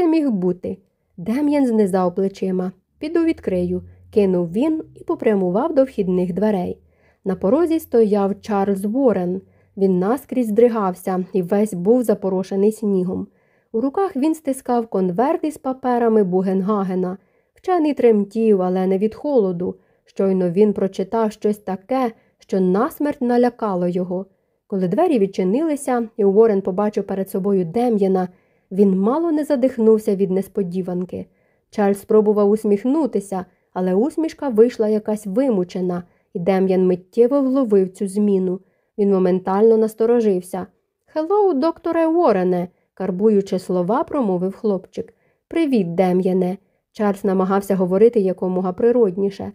це міг бути? Дем'ян знизав плечима. Піду відкрию, кинув він і попрямував до вхідних дверей. На порозі стояв Чарльз Уоррен. Він наскрізь здригався і весь був запорошений снігом. У руках він стискав конверт із паперами Бугенгагена. Вчений тремтів, але не від холоду. Щойно він прочитав щось таке, що насмерть налякало його. Коли двері відчинилися, і Уоррен побачив перед собою Дем'яна, він мало не задихнувся від несподіванки. Чарльз спробував усміхнутися, але усмішка вийшла якась вимучена, і Дем'ян миттєво вловив цю зміну. Він моментально насторожився. Hello, докторе Уорене, карбуючи слова, промовив хлопчик. Привіт, Дем'яне. Чарльз намагався говорити якомога природніше.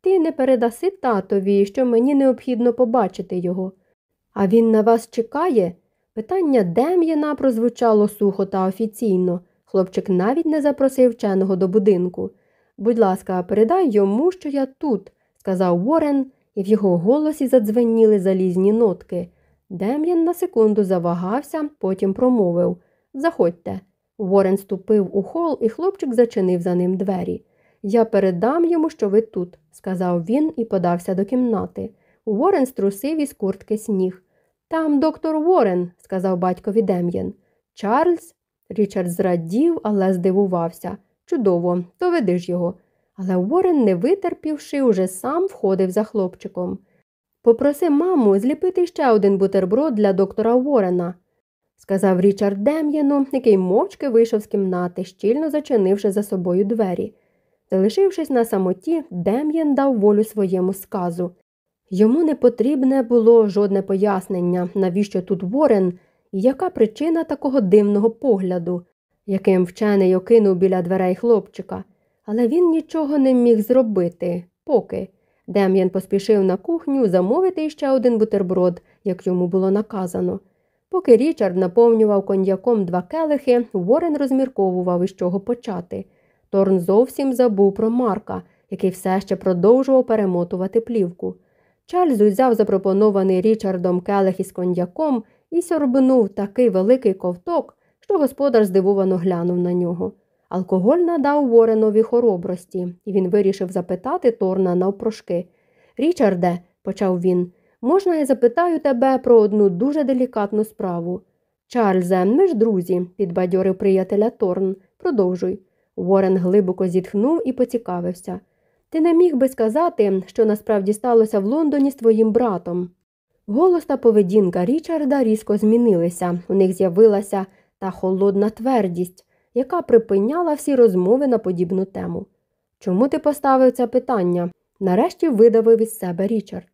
Ти не передаси татові, що мені необхідно побачити його. А він на вас чекає? Питання Дем'яна прозвучало сухо та офіційно. Хлопчик навіть не запросив вченого до будинку. Будь ласка, передай йому, що я тут, сказав Уоррен, і в його голосі задзвеніли залізні нотки. Дем'ян на секунду завагався, потім промовив Заходьте. Уоррен ступив у хол, і хлопчик зачинив за ним двері. Я передам йому, що ви тут, сказав він і подався до кімнати. Уоррен струсив із куртки сніг. Там доктор Уоррен», – сказав батькові Дем'ян. Чарльз. Річард зрадів, але здивувався. Чудово, то веди ж його. Але Уоррен, не витерпівши, уже сам входив за хлопчиком. Попроси маму зліпити ще один бутерброд для доктора Уоррена», – сказав Річард Дем'яну, який мовчки вийшов з кімнати, щільно зачинивши за собою двері. Залишившись на самоті, Дем'ян дав волю своєму сказу. Йому не потрібне було жодне пояснення, навіщо тут Ворен і яка причина такого дивного погляду, яким вчений окинув біля дверей хлопчика. Але він нічого не міг зробити, поки. Дем'ян поспішив на кухню замовити ще один бутерброд, як йому було наказано. Поки Річард наповнював коньяком два келихи, Ворен розмірковував, із чого почати. Торн зовсім забув про Марка, який все ще продовжував перемотувати плівку. Чарльз узяв запропонований Річардом келих із коньяком і сьорбнув такий великий ковток, що господар здивовано глянув на нього. Алкоголь надав Воренові хоробрості, і він вирішив запитати Торна навпрошки. Річарде, почав він, можна я запитаю тебе про одну дуже делікатну справу. Чарльзе, ми ж друзі, підбадьорив приятеля Торн. Продовжуй. Ворен глибоко зітхнув і поцікавився. Ти не міг би сказати, що насправді сталося в Лондоні з твоїм братом. Голос та поведінка Річарда різко змінилися, у них з'явилася та холодна твердість, яка припиняла всі розмови на подібну тему. Чому ти поставив це питання? Нарешті видавив із себе Річард.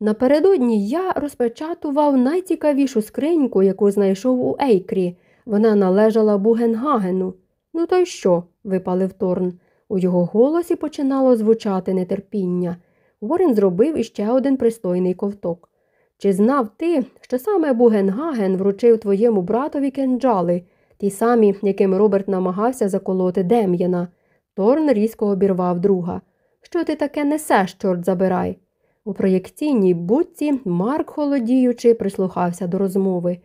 Напередодні я розпечатував найцікавішу скриньку, яку знайшов у Ейкрі. Вона належала Бугенгагену. Ну, то й що? випалив Торн. У його голосі починало звучати нетерпіння. Ворен зробив іще один пристойний ковток. Чи знав ти, що саме Бугенгаген вручив твоєму братові кенджали, ті самі, яким Роберт намагався заколоти Дем'яна? Торн різко обірвав друга. Що ти таке несеш, чорт забирай? У проєкційній будці Марк, холодіючи, прислухався до розмови.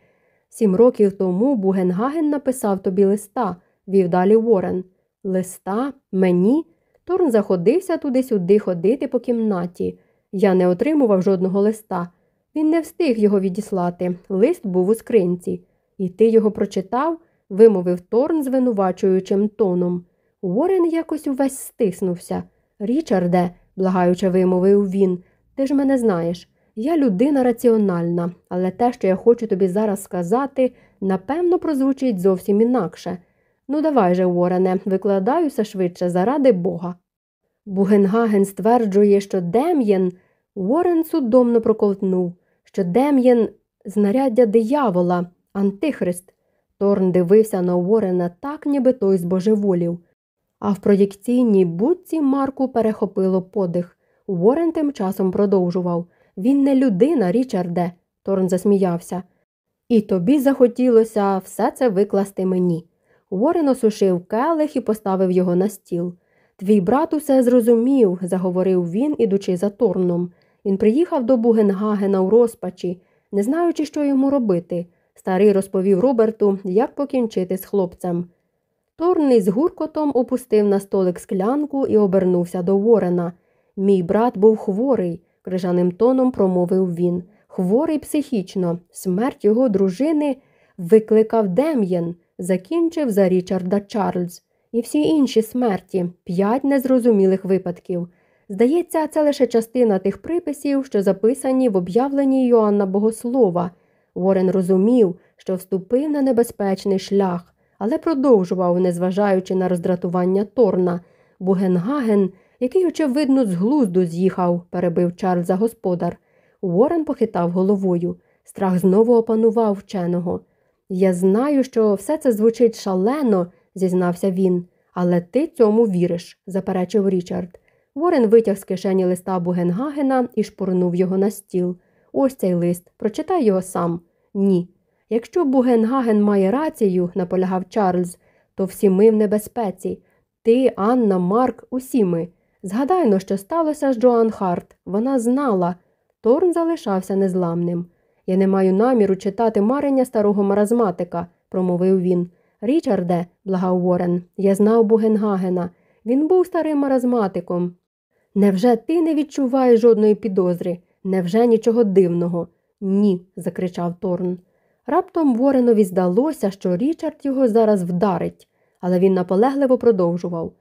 Сім років тому Бугенгаген написав тобі листа, вів далі Ворен. Листа, мені? Торн заходився туди-сюди ходити по кімнаті. Я не отримував жодного листа. Він не встиг його відіслати. Лист був у скринці. І ти його прочитав? вимовив Торн звинувачуючим тоном. Уоррен якось увесь стиснувся. Річарде, благаюче вимовив він, ти ж мене знаєш. Я людина раціональна, але те, що я хочу тобі зараз сказати, напевно, прозвучить зовсім інакше. Ну, давай же, Уорене, викладаюся швидше, заради Бога. Бугенгаген стверджує, що Дем'єн Уоррен судомно проковтнув, що Дем'єн знаряддя диявола, антихрист. Торн дивився на Уоррена так, ніби той збожеволів. А в проєкційній будці Марку перехопило подих. Уоррен тим часом продовжував Він не людина, Річарде. Торн засміявся. І тобі захотілося все це викласти мені. Ворен осушив келих і поставив його на стіл. Твій брат усе зрозумів, заговорив він, ідучи за торном. Він приїхав до Бугенгагена у розпачі, не знаючи, що йому робити. Старий розповів Роберту, як покінчити з хлопцем. Торний з гуркотом опустив на столик склянку і обернувся до Ворена. Мій брат був хворий, крижаним тоном промовив він. Хворий психічно, смерть його дружини викликав Дем'єн, закінчив за Річарда Чарльз. І всі інші смерті п'ять незрозумілих випадків. Здається, це лише частина тих приписів, що записані в об'явленні Йоанна Богослова. Ворен розумів, що вступив на небезпечний шлях, але продовжував, незважаючи на роздратування Торна. Бугенгаген, який, очевидно, з глузду з'їхав, перебив Чарльза господар. Уоррен похитав головою. Страх знову опанував вченого. Я знаю, що все це звучить шалено, зізнався він. Але ти цьому віриш, заперечив Річард. Ворен витяг з кишені листа Бугенгагена і шпурнув його на стіл. Ось цей лист. Прочитай його сам. Ні. Якщо Бугенгаген має рацію, наполягав Чарльз, то всі ми в небезпеці. Ти, Анна, Марк, усі ми. Згадай но, що сталося з Джоан Харт. Вона знала. Торн залишався незламним. Я не маю наміру читати марення старого маразматика, промовив він. Річарде, благав Ворен, я знав Бугенгагена. Він був старим маразматиком. Невже ти не відчуваєш жодної підозри? Невже нічого дивного? Ні, закричав Торн. Раптом Воренові здалося, що Річард його зараз вдарить, але він наполегливо продовжував.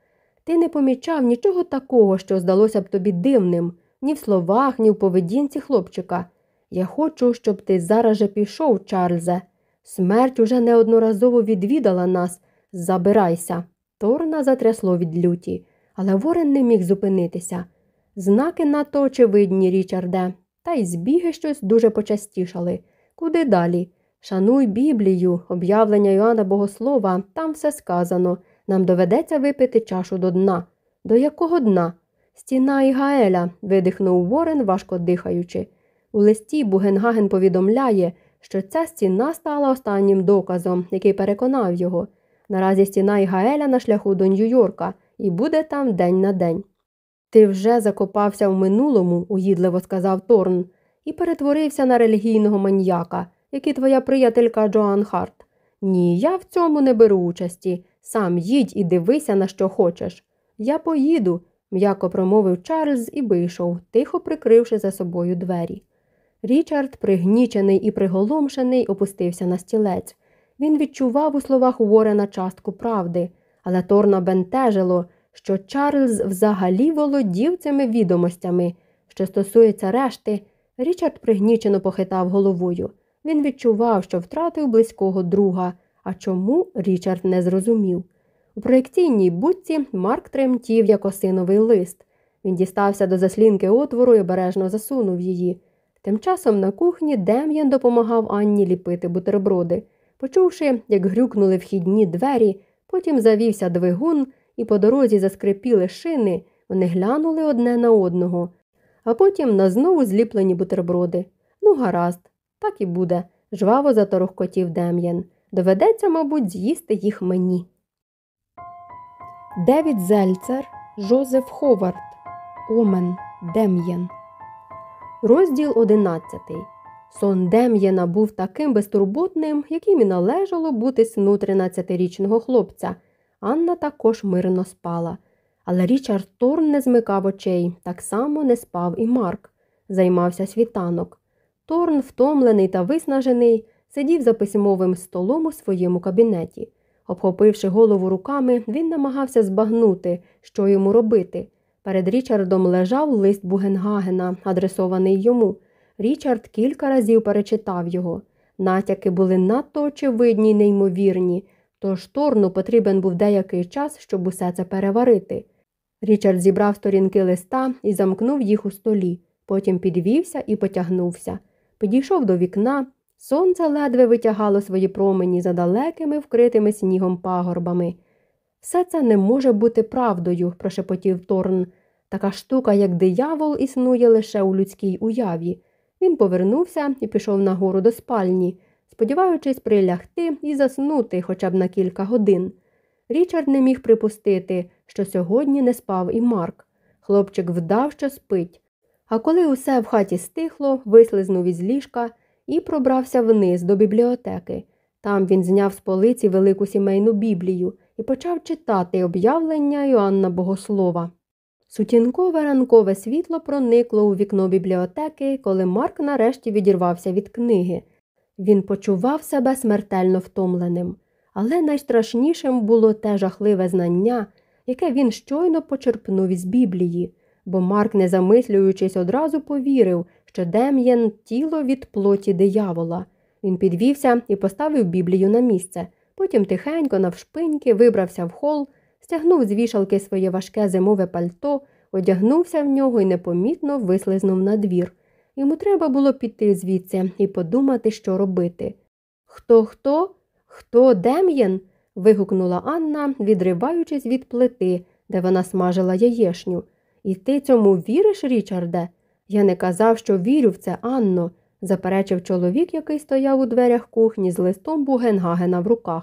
Ти не помічав нічого такого, що здалося б тобі дивним, ні в словах, ні в поведінці хлопчика. Я хочу, щоб ти зараз же пішов, Чарльзе. Смерть уже неодноразово відвідала нас. Забирайся. Торна затрясло від люті, але Ворен не міг зупинитися. Знаки надто очевидні, Річарде, та й збіги щось дуже почастішали. Куди далі? Шануй Біблію, об'явлення Йоанна Богослова, там все сказано. Нам доведеться випити чашу до дна. До якого дна? Стіна Ігаеля, видихнув Ворен, важко дихаючи. У листі Бугенгаген повідомляє, що ця стіна стала останнім доказом, який переконав його. Наразі стіна Ігаеля на шляху до Нью-Йорка і буде там день на день. Ти вже закопався в минулому, угідливо сказав Торн, і перетворився на релігійного маньяка, як і твоя приятелька Джоан Харт. Ні, я в цьому не беру участі. Сам їдь і дивися, на що хочеш. Я поїду, м'яко промовив Чарльз і вийшов, тихо прикривши за собою двері. Річард, пригнічений і приголомшений, опустився на стілець. Він відчував у словах Уоррена частку правди, але Торна бентежило, що Чарльз взагалі володів цими відомостями. Що стосується решти, Річард пригнічено похитав головою. Він відчував, що втратив близького друга, а чому Річард не зрозумів. У проєкційній будці Марк тремтів як осиновий лист. Він дістався до заслінки отвору і обережно засунув її. Тим часом на кухні Дем'ян допомагав Анні ліпити бутерброди. Почувши, як грюкнули вхідні двері, потім завівся двигун, і по дорозі заскрипіли шини, вони глянули одне на одного, а потім на знову зліплені бутерброди. Ну, гаразд, так і буде, жваво заторохкотів Дем'ян. Доведеться, мабуть, з'їсти їх мені. Девід Зельцер, Жозеф Ховард, Омен, Дем'ян. Розділ одинадцятий. Сон Дем'єна був таким безтурботним, яким і належало бути сну 13-річного хлопця. Анна також мирно спала. Але Річард Торн не змикав очей, так само не спав і Марк. Займався світанок. Торн, втомлений та виснажений, сидів за письмовим столом у своєму кабінеті. Обхопивши голову руками, він намагався збагнути, що йому робити. Перед Річардом лежав лист Бугенгагена, адресований йому. Річард кілька разів перечитав його. Натяки були надто очевидні й неймовірні, тож Торну потрібен був деякий час, щоб усе це переварити. Річард зібрав сторінки листа і замкнув їх у столі, потім підвівся і потягнувся. Підійшов до вікна, сонце ледве витягало свої промені за далекими, вкритими снігом пагорбами. Все це не може бути правдою, прошепотів Торн. Така штука, як диявол, існує лише у людській уяві. Він повернувся і пішов нагору до спальні, сподіваючись прилягти і заснути хоча б на кілька годин. Річард не міг припустити, що сьогодні не спав і Марк. Хлопчик вдав, що спить. А коли усе в хаті стихло, вислизнув із ліжка і пробрався вниз до бібліотеки. Там він зняв з полиці велику сімейну біблію і почав читати об'явлення Йоанна Богослова. Сутінкове ранкове світло проникло у вікно бібліотеки, коли Марк нарешті відірвався від книги. Він почував себе смертельно втомленим, але найстрашнішим було те жахливе знання, яке він щойно почерпнув із Біблії, бо Марк, не замислюючись, одразу повірив, що Дем'єн тіло від плоті диявола. Він підвівся і поставив Біблію на місце, потім тихенько, навшпиньки, вибрався в хол, стягнув з вішалки своє важке зимове пальто, одягнувся в нього і непомітно вислизнув на двір. Йому треба було піти звідси і подумати, що робити. Хто, хто? Хто Дем'єн? вигукнула Анна, відриваючись від плити, де вона смажила яєшню. І ти цьому віриш, Річарде? Я не казав, що вірю в це, Анно, заперечив чоловік, який стояв у дверях кухні з листом Бугенгагена в руках.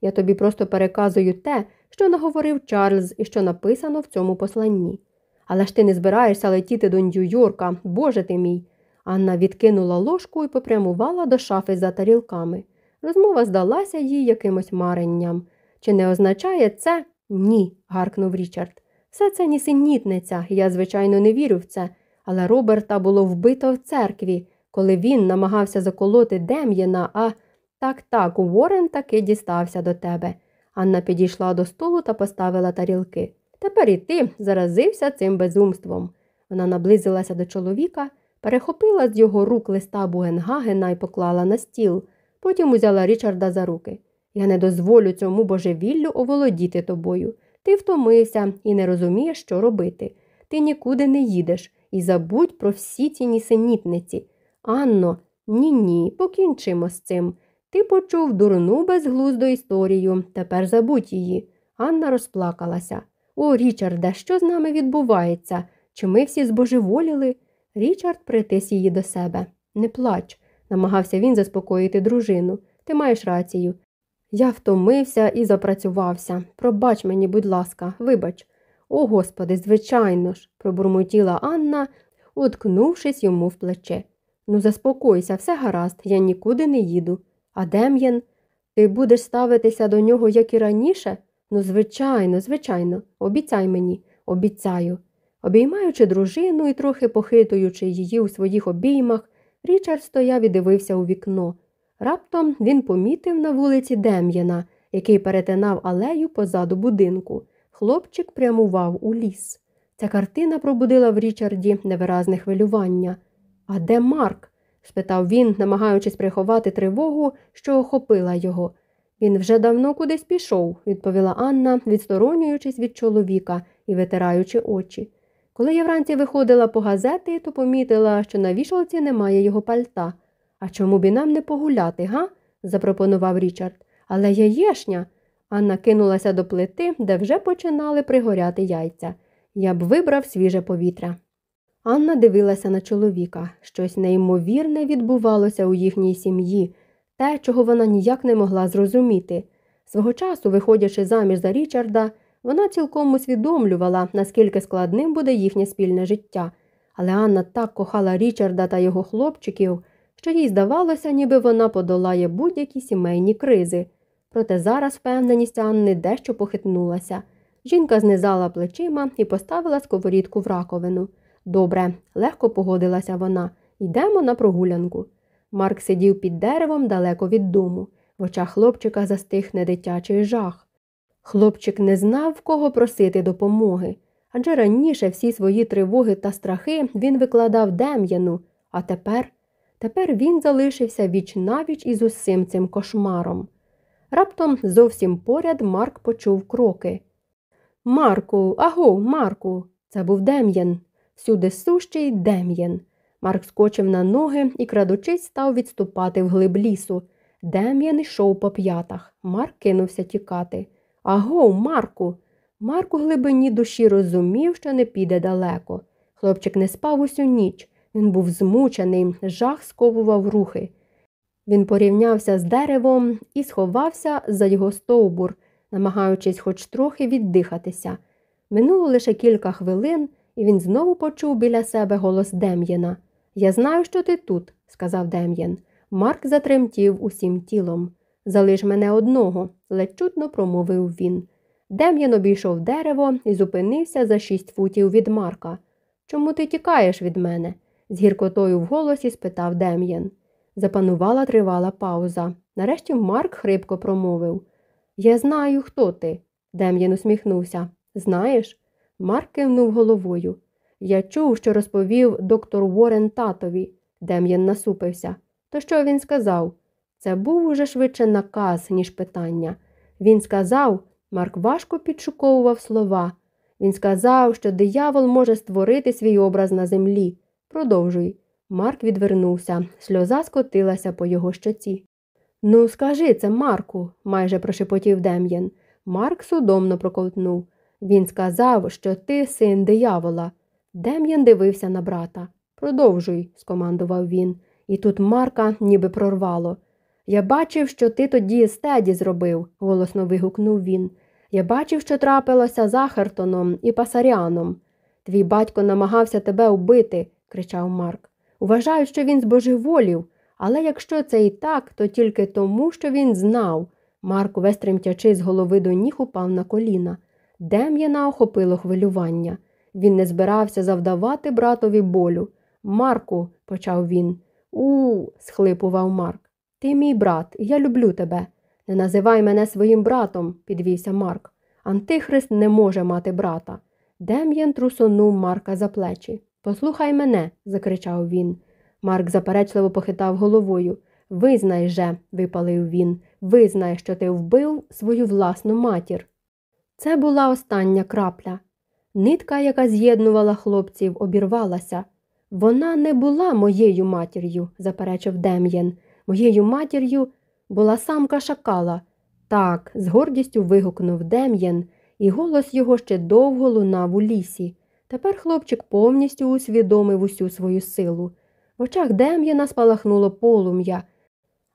Я тобі просто переказую те, що наговорив Чарльз і що написано в цьому посланні. Але ж ти не збираєшся летіти до Нью-Йорка, Боже ти мій. Анна відкинула ложку і попрямувала до шафи за тарілками. Розмова здалася їй якимось маренням. Чи не означає це? Ні, гаркнув Річард. Все це нісенітниця, я, звичайно, не вірю в це, але Роберта було вбито в церкві, коли він намагався заколоти Дем'єна, а так, так, Уоррен таки дістався до тебе. Анна підійшла до столу та поставила тарілки. Тепер і ти заразився цим безумством. Вона наблизилася до чоловіка, перехопила з його рук листа Бугенгагена і поклала на стіл. Потім узяла Річарда за руки. Я не дозволю цьому божевіллю оволодіти тобою. Ти втомився і не розумієш, що робити. Ти нікуди не їдеш і забудь про всі ці нісенітниці. Анно, ні ні, покінчимо з цим. Ти почув дурну безглузду історію, тепер забудь її. Анна розплакалася. О, Річарде, що з нами відбувається? Чи ми всі збожеволіли? Річард притис її до себе. Не плач, намагався він заспокоїти дружину. Ти маєш рацію. Я втомився і запрацювався. Пробач мені, будь ласка, вибач. О, господи, звичайно ж, пробурмотіла Анна, уткнувшись йому в плече. Ну, заспокойся, все гаразд, я нікуди не їду. А Дем'ян, ти будеш ставитися до нього, як і раніше? Ну, звичайно, звичайно, обіцяй мені, обіцяю. Обіймаючи дружину і трохи похитуючи її у своїх обіймах, Річард стояв і дивився у вікно. Раптом він помітив на вулиці Дем'яна, який перетинав алею позаду будинку. Хлопчик прямував у ліс. Ця картина пробудила в Річарді невиразне хвилювання. А де Марк? спитав він, намагаючись приховати тривогу, що охопила його. Він вже давно кудись пішов, відповіла Анна, відсторонюючись від чоловіка і витираючи очі. Коли я вранці виходила по газети, то помітила, що на вішалці немає його пальта. А чому б і нам не погуляти, га? запропонував Річард. Але яєшня. Анна кинулася до плити, де вже починали пригоряти яйця. Я б вибрав свіже повітря. Анна дивилася на чоловіка. Щось неймовірне відбувалося у їхній сім'ї, те, чого вона ніяк не могла зрозуміти. Свого часу, виходячи заміж за Річарда, вона цілком усвідомлювала, наскільки складним буде їхнє спільне життя. Але Анна так кохала Річарда та його хлопчиків, що їй здавалося, ніби вона подолає будь-які сімейні кризи. Проте зараз впевненість Анни дещо похитнулася. Жінка знизала плечима і поставила сковорідку в раковину. Добре, легко погодилася вона. Йдемо на прогулянку. Марк сидів під деревом далеко від дому. В очах хлопчика застиг недитячий жах. Хлопчик не знав, в кого просити допомоги. Адже раніше всі свої тривоги та страхи він викладав Дем'яну, а тепер Тепер він залишився віч навіч із усім цим кошмаром. Раптом зовсім поряд Марк почув кроки. Марку, аго, Марку, це був Дем'ян, всюди сущий Дем'ян. Марк скочив на ноги і, крадучись, став відступати в глиб лісу. Дем'ян йшов по п'ятах. Марк кинувся тікати. Аго, Марку. Марк у глибині душі розумів, що не піде далеко. Хлопчик не спав усю ніч. Він був змучений, жах сковував рухи. Він порівнявся з деревом і сховався за його стовбур, намагаючись хоч трохи віддихатися. Минуло лише кілька хвилин, і він знову почув біля себе голос Дем'єна. Я знаю, що ти тут, сказав Дем'єн. Марк затремтів усім тілом. Залиш мене одного, ледь чутно промовив він. Дем'ян обійшов дерево і зупинився за шість футів від Марка. Чому ти тікаєш від мене? з гіркотою в голосі спитав Дем'ян. Запанувала тривала пауза. Нарешті Марк хрипко промовив Я знаю, хто ти. Дем'ян усміхнувся. Знаєш? Марк кивнув головою. Я чув, що розповів доктор Уоррен татові. Дем'ян насупився. То що він сказав? Це був уже швидше наказ, ніж питання. Він сказав, Марк важко підшуковував слова. Він сказав, що диявол може створити свій образ на землі. Продовжуй. Марк відвернувся, сльоза скотилася по його щоці. Ну, скажи це, Марку, майже прошепотів Дем'ян. Марк судомно проковтнув. Він сказав, що ти син диявола. Дем'ян дивився на брата. Продовжуй, скомандував він, і тут Марка ніби прорвало. Я бачив, що ти тоді стеді зробив, голосно вигукнув він. Я бачив, що трапилося з Ахертоном і Пасаріаном. Твій батько намагався тебе вбити, кричав Марк. Вважають, що він збожеволів, але якщо це і так, то тільки тому, що він знав. Марк, весь тремтячи з голови до ніг, упав на коліна. Дем'яна охопило хвилювання. Він не збирався завдавати братові болю. Марку, почав він. У, схлипував Марк. Ти мій брат, я люблю тебе. Не називай мене своїм братом, підвівся Марк. Антихрист не може мати брата. Дем'ян трусонув Марка за плечі. Послухай мене, закричав він. Марк заперечливо похитав головою. Визнай же, випалив він, визнай, що ти вбив свою власну матір. Це була остання крапля. Нитка, яка з'єднувала хлопців, обірвалася. Вона не була моєю матір'ю, заперечив Дем'ян. Моєю матір'ю була самка шакала. Так, з гордістю вигукнув Дем'ян, і голос його ще довго лунав у лісі. Тепер хлопчик повністю усвідомив усю свою силу. В очах Дем'яна спалахнуло полум'я,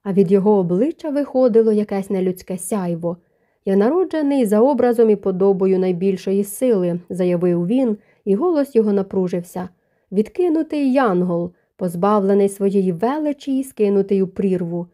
а від його обличчя виходило якесь нелюдське сяйво. Я народжений за образом і подобою найбільшої сили, заявив він, і голос його напружився. Відкинутий янгол, позбавлений своєї величі і скинутий у прірву.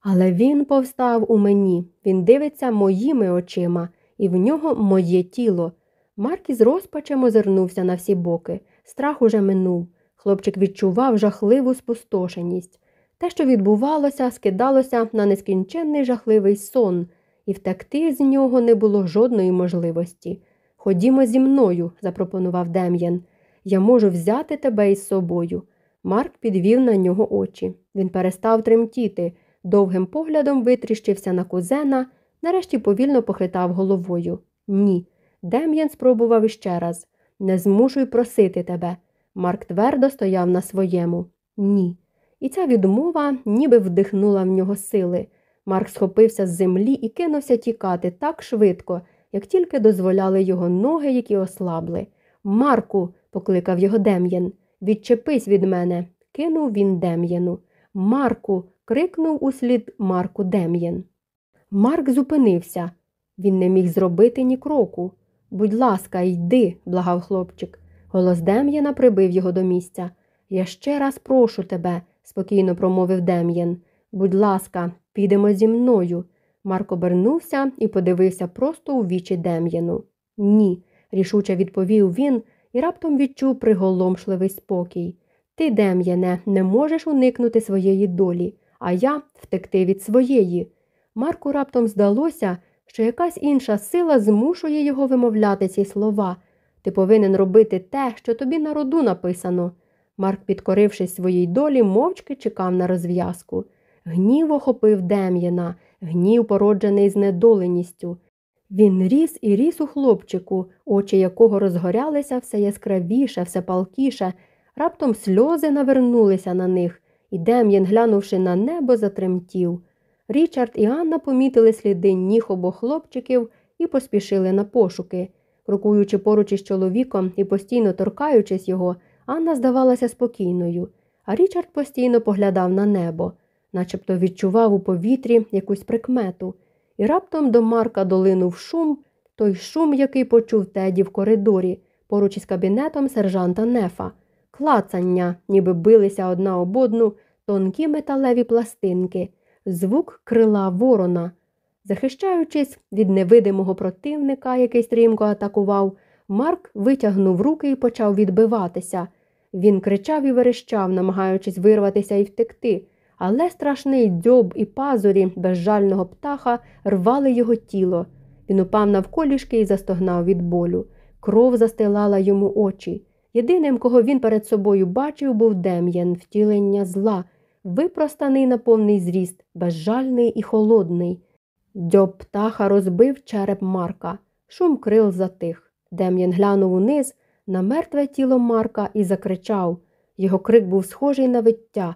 Але він повстав у мені, він дивиться моїми очима, і в нього моє тіло. Марк із розпачем озирнувся на всі боки. Страх уже минув. Хлопчик відчував жахливу спустошеність. Те, що відбувалося, скидалося на нескінченний жахливий сон, і втекти з нього не було жодної можливості. Ходімо зі мною, запропонував Дем'ян. Я можу взяти тебе із собою. Марк підвів на нього очі. Він перестав тремтіти, довгим поглядом витріщився на кузена, нарешті повільно похитав головою. Ні. Дем'ян спробував іще раз не змушуй просити тебе. Марк твердо стояв на своєму. Ні. І ця відмова ніби вдихнула в нього сили. Марк схопився з землі і кинувся тікати так швидко, як тільки дозволяли його ноги, які ослабли. Марку, покликав його Дем'ян, відчепись від мене, кинув він Дем'яну. Марку. крикнув услід Марку Дем'ян. Марк зупинився. Він не міг зробити ні кроку. Будь ласка, йди, благав хлопчик. Голос Дем'яна прибив його до місця. Я ще раз прошу тебе, спокійно промовив Дем'ян. Будь ласка, підемо зі мною. Марк обернувся і подивився просто у вічі Дем'яну. Ні, рішуче відповів він і раптом відчув приголомшливий спокій. Ти, Дем'яне, не можеш уникнути своєї долі, а я втекти від своєї. Марку раптом здалося, що якась інша сила змушує його вимовляти ці слова. Ти повинен робити те, що тобі на роду написано. Марк, підкорившись своїй долі, мовчки чекав на розв'язку. Гнів охопив Дем'яна, гнів, породжений знедоленістю. Він ріс і ріс у хлопчику, очі якого розгорялися все яскравіше, все палкіше. Раптом сльози навернулися на них, і Дем'ян, глянувши на небо, затремтів. Річард і Анна помітили сліди ніг обох хлопчиків і поспішили на пошуки. Крокуючи поруч із чоловіком і постійно торкаючись його, Анна здавалася спокійною, а Річард постійно поглядав на небо, начебто відчував у повітрі якусь прикмету, і раптом до Марка долинув шум, той шум, який почув Теді в коридорі, поруч із кабінетом сержанта Нефа, клацання, ніби билися одна об одну тонкі металеві пластинки звук крила ворона. Захищаючись від невидимого противника, який стрімко атакував, Марк витягнув руки і почав відбиватися. Він кричав і верещав, намагаючись вирватися і втекти, але страшний дзьоб і пазурі безжального птаха рвали його тіло. Він упав навколішки і застогнав від болю. Кров застилала йому очі. Єдиним, кого він перед собою бачив, був Дем'ян, втілення зла, випростаний на повний зріст, безжальний і холодний. Дьоб птаха розбив череп Марка. Шум крил затих. Дем'ян глянув униз на мертве тіло Марка і закричав. Його крик був схожий на виття.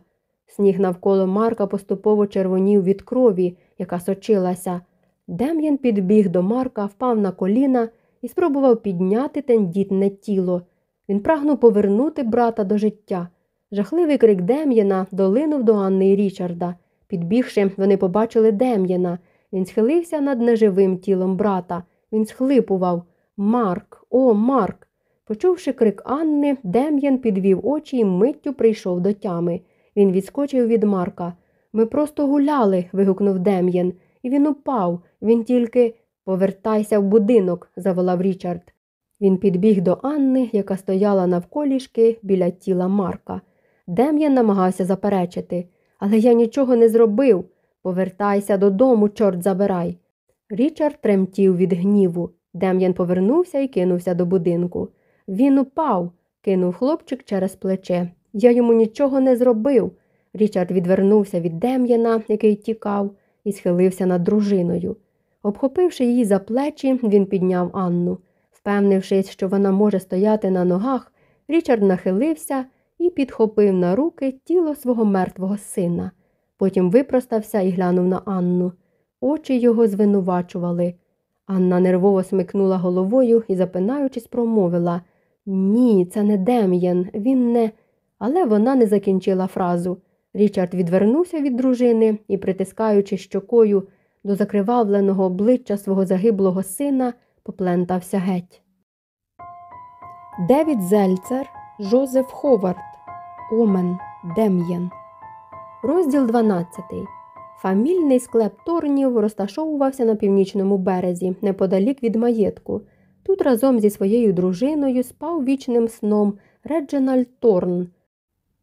Сніг навколо Марка поступово червонів від крові, яка сочилася. Дем'ян підбіг до Марка, впав на коліна і спробував підняти тендітне тіло. Він прагнув повернути брата до життя. Жахливий крик Дем'яна долинув до Анни і Річарда. Підбігши, вони побачили Дем'яна. Він схилився над неживим тілом брата. Він схлипував Марк, о, Марк. Почувши крик Анни, Дем'ян підвів очі і миттю прийшов до тями. Він відскочив від Марка. Ми просто гуляли. вигукнув Дем'ян. І він упав. Він тільки повертайся в будинок, заволав Річард. Він підбіг до Анни, яка стояла навколішки біля тіла Марка. Дем'ян намагався заперечити. Але я нічого не зробив. Повертайся додому, чорт забирай. Річард тремтів від гніву. Дем'ян повернувся і кинувся до будинку. Він упав, кинув хлопчик через плече. Я йому нічого не зробив. Річард відвернувся від Дем'яна, який тікав, і схилився над дружиною. Обхопивши її за плечі, він підняв Анну. Впевнившись, що вона може стояти на ногах, Річард нахилився і підхопив на руки тіло свого мертвого сина. Потім випростався і глянув на Анну. Очі його звинувачували. Анна нервово смикнула головою і, запинаючись, промовила Ні, це не Дем'ян, він не. Але вона не закінчила фразу. Річард відвернувся від дружини і, притискаючи щокою до закривавленого обличчя свого загиблого сина, поплентався геть. Девід Зельцер, Жозеф Ховард, Омен, Дем'ян. Розділ 12. Фамільний склеп Торнів розташовувався на північному березі, неподалік від маєтку. Тут разом зі своєю дружиною спав вічним сном Реджинальд Торн.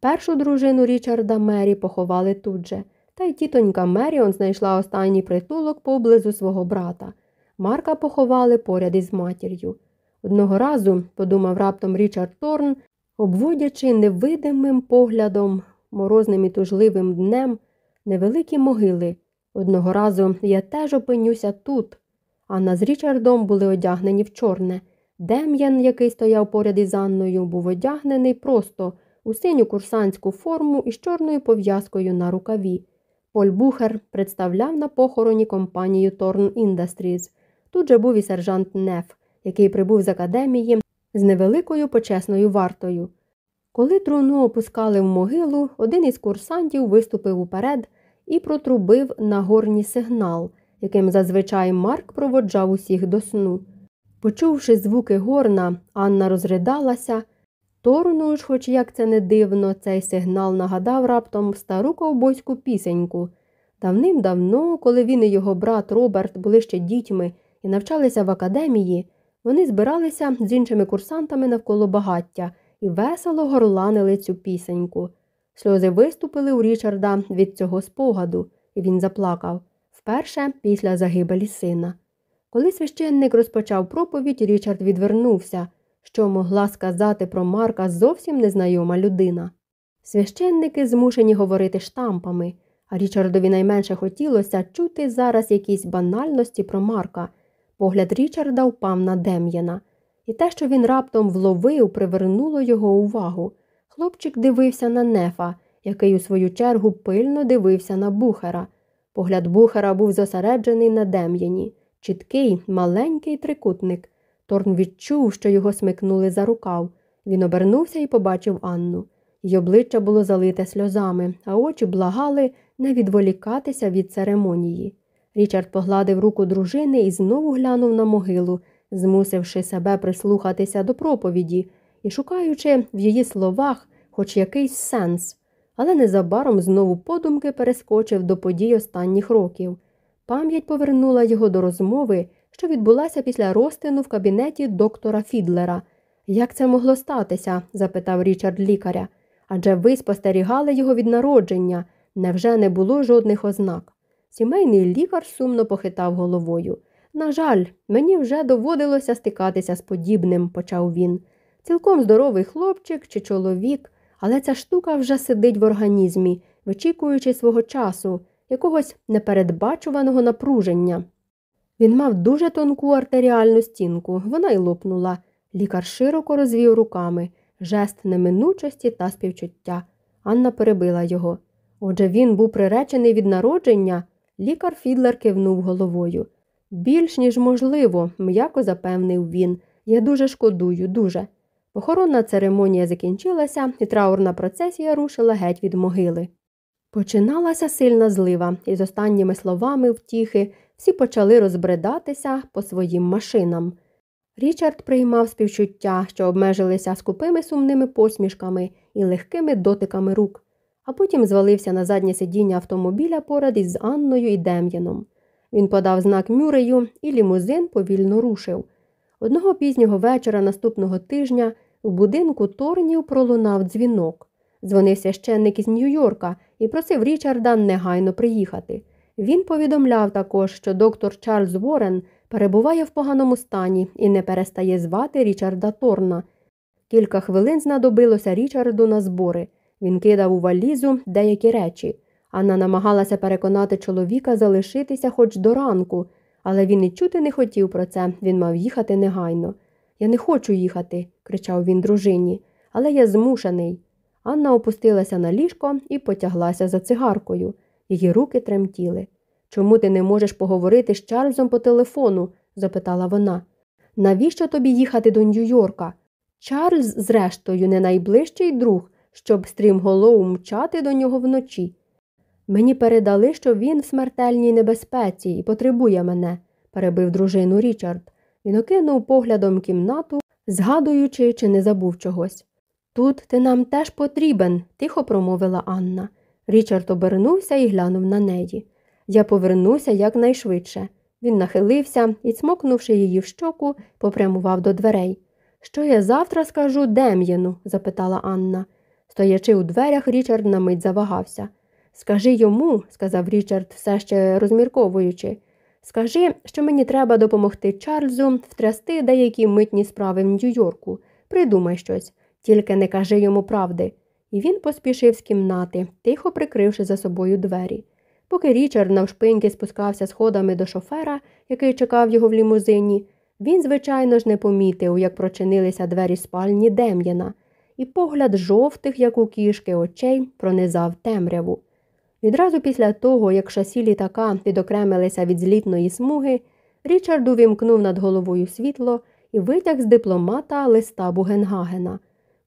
Першу дружину Річарда Мері поховали тут же, та й тітонька Меріон знайшла останній притулок поблизу свого брата. Марка поховали поряд із матір'ю. Одного разу, подумав раптом Річард Торн, обводячи невидимим поглядом, морозним і тужливим днем, невеликі могили. Одного разу я теж опинюся тут. Анна з Річардом були одягнені в чорне. Дем'ян, який стояв поряд із Анною, був одягнений просто у синю курсантську форму із чорною пов'язкою на рукаві. Поль Бухер представляв на похороні компанію Торн Industries. Тут же був і сержант Неф, який прибув з академії з невеликою почесною вартою. Коли труну опускали в могилу, один із курсантів виступив уперед і протрубив нагорній сигнал, яким зазвичай Марк проводжав усіх до сну. Почувши звуки горна, Анна розридалася. Торну ж, хоч як це не дивно, цей сигнал нагадав раптом стару ковбойську пісеньку. Давним-давно, коли він і його брат Роберт були ще дітьми і навчалися в академії, вони збиралися з іншими курсантами навколо багаття і весело горланили цю пісеньку. Сльози виступили у Річарда від цього спогаду, і він заплакав вперше після загибелі сина. Коли священник розпочав проповідь, Річард відвернувся, що могла сказати про Марка зовсім незнайома людина. Священники змушені говорити штампами, а Річардові найменше хотілося чути зараз якісь банальності про Марка. Погляд Річарда впав на Дем'яна, і те, що він раптом вловив, привернуло його увагу. Хлопчик дивився на нефа, який у свою чергу пильно дивився на бухера. Погляд бухера був зосереджений на Дем'яні, чіткий, маленький трикутник. Торн відчув, що його смикнули за рукав. Він обернувся і побачив Анну. Її обличчя було залите сльозами, а очі благали не відволікатися від церемонії. Річард погладив руку дружини і знову глянув на могилу, змусивши себе прислухатися до проповіді і шукаючи в її словах хоч якийсь сенс, але незабаром знову подумки перескочив до подій останніх років. Пам'ять повернула його до розмови, що відбулася після розтину в кабінеті доктора Фідлера. Як це могло статися? запитав Річард лікаря. Адже ви спостерігали його від народження. Невже не було жодних ознак? Сімейний лікар сумно похитав головою. На жаль, мені вже доводилося стикатися з подібним, почав він. Цілком здоровий хлопчик чи чоловік, але ця штука вже сидить в організмі, вичікуючи свого часу, якогось непередбачуваного напруження. Він мав дуже тонку артеріальну стінку, вона й лопнула. Лікар широко розвів руками, жест неминучості та співчуття. Анна перебила його. Отже, він був приречений від народження. Лікар Фідлер кивнув головою. Більш ніж можливо, м'яко запевнив він. Я дуже шкодую, дуже. Похоронна церемонія закінчилася, і траурна процесія рушила геть від могили. Починалася сильна злива, і з останніми словами втіхи всі почали розбредатися по своїм машинам. Річард приймав співчуття, що обмежилися скупими сумними посмішками і легкими дотиками рук, а потім звалився на заднє сидіння автомобіля поряд із Анною і Дем'яном. Він подав знак Мюрею, і лімузин повільно рушив. Одного пізнього вечора наступного тижня у будинку Торнів пролунав дзвінок. Дзвонив священник із Нью-Йорка і просив Річарда негайно приїхати. Він повідомляв також, що доктор Чарльз Уоррен перебуває в поганому стані і не перестає звати Річарда Торна. Кілька хвилин знадобилося Річарду на збори. Він кидав у валізу деякі речі. Анна намагалася переконати чоловіка залишитися хоч до ранку, але він і чути не хотів про це, він мав їхати негайно. Я не хочу їхати, кричав він дружині, але я змушений. Анна опустилася на ліжко і потяглася за цигаркою. Її руки тремтіли. Чому ти не можеш поговорити з Чарльзом по телефону? запитала вона. Навіщо тобі їхати до Нью-Йорка? Чарльз, зрештою, не найближчий друг, щоб стрімголоу мчати до нього вночі. Мені передали, що він в смертельній небезпеці і потребує мене, перебив дружину Річард. Він окинув поглядом кімнату, згадуючи, чи не забув чогось. Тут ти нам теж потрібен, тихо промовила Анна. Річард обернувся і глянув на неї. Я повернуся якнайшвидше. Він нахилився і, цмокнувши її в щоку, попрямував до дверей. Що я завтра скажу Дем'єну? запитала Анна. Стоячи у дверях, Річард на мить завагався. Скажи йому, сказав Річард, все ще розмірковуючи. Скажи, що мені треба допомогти Чарльзу втрясти деякі митні справи в Нью-Йорку. Придумай щось, тільки не кажи йому правди. І він поспішив з кімнати, тихо прикривши за собою двері. Поки Річард навшпиньки спускався сходами до шофера, який чекав його в лімузині, він, звичайно ж, не помітив, як прочинилися двері спальні Дем'яна, і погляд жовтих, як у кішки, очей пронизав темряву. Відразу після того, як шасі літака відокремилися від злітної смуги, Річард увімкнув над головою світло і витяг з дипломата листа Бугенгагена.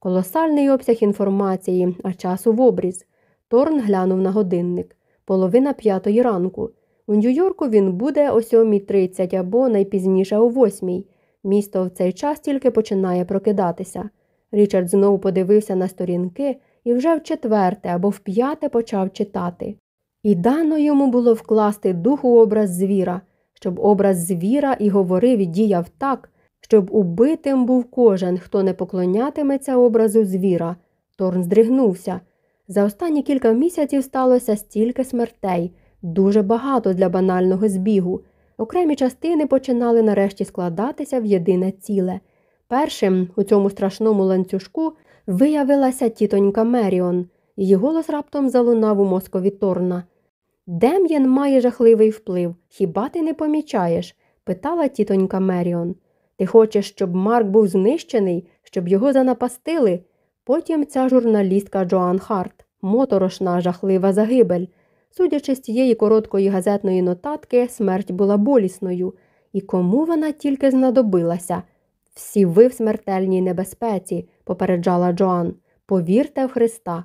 Колосальний обсяг інформації, а часу в обріз. Торн глянув на годинник. Половина п'ятої ранку. У Нью-Йорку він буде о 7.30 або найпізніше о 8. Місто в цей час тільки починає прокидатися. Річард знову подивився на сторінки і вже в четверте або в п'яте почав читати. І дано йому було вкласти дух у образ звіра, щоб образ звіра і говорив і діяв так, щоб убитим був кожен, хто не поклонятиметься образу звіра. Торн здригнувся. За останні кілька місяців сталося стільки смертей, дуже багато для банального збігу. Окремі частини починали нарешті складатися в єдине ціле. Першим у цьому страшному ланцюжку виявилася тітонька Меріон. Її голос раптом залунав у мозкові Торна. Дем'ян має жахливий вплив. Хіба ти не помічаєш? питала тітонька Меріон. Ти хочеш, щоб Марк був знищений, щоб його занапастили? Потім ця журналістка Джоан Харт, моторошна, жахлива загибель. Судячи з цієї короткої газетної нотатки, смерть була болісною, і кому вона тільки знадобилася. Всі ви в смертельній небезпеці, попереджала Джоан. Повірте в Христа.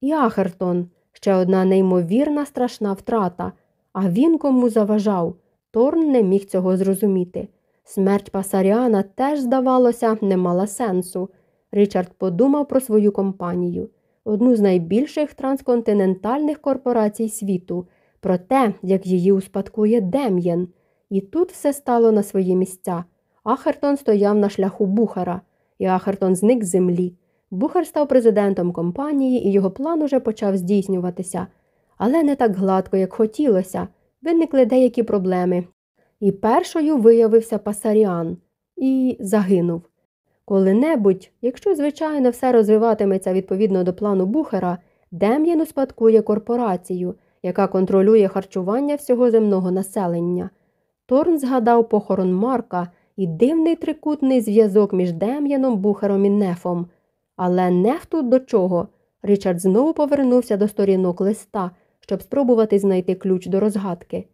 І Ахертон ще одна неймовірна страшна втрата, а він кому заважав. Торн не міг цього зрозуміти. Смерть Пасаріана теж, здавалося, не мала сенсу. Річард подумав про свою компанію, одну з найбільших трансконтинентальних корпорацій світу. про те, як її успадкує Дем'єн. І тут все стало на свої місця. Ахертон стояв на шляху Бухара, і Ахертон зник з землі. Бухар став президентом компанії, і його план уже почав здійснюватися. Але не так гладко, як хотілося. Виникли деякі проблеми. І першою виявився Пасаріан і загинув. Коли-небудь, якщо, звичайно, все розвиватиметься відповідно до плану Бухера, Дем'ян успадкує корпорацію, яка контролює харчування всього земного населення. Торн згадав похорон Марка і дивний трикутний зв'язок між Дем'яном, Бухером і Нефом. Але Неф тут до чого? Річард знову повернувся до сторінок листа, щоб спробувати знайти ключ до розгадки.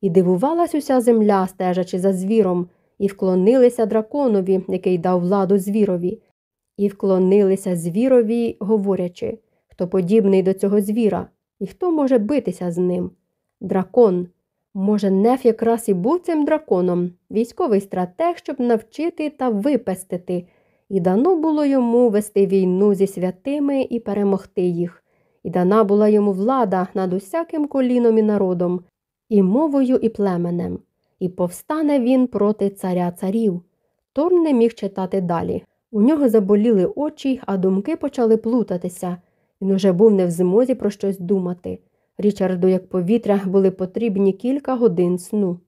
І дивувалась уся земля, стежачи за звіром, і вклонилися драконові, який дав владу звірові, і вклонилися звірові, говорячи, хто подібний до цього звіра, і хто може битися з ним. Дракон. Може, Неф якраз і був цим драконом, військовий стратег, щоб навчити та випестити, і дано було йому вести війну зі святими і перемогти їх, і дана була йому влада над усяким коліном і народом, і мовою, і племенем, і повстане він проти царя царів. Торн не міг читати далі. У нього заболіли очі, а думки почали плутатися. Він уже був не в змозі про щось думати. Річарду, як повітря, були потрібні кілька годин сну.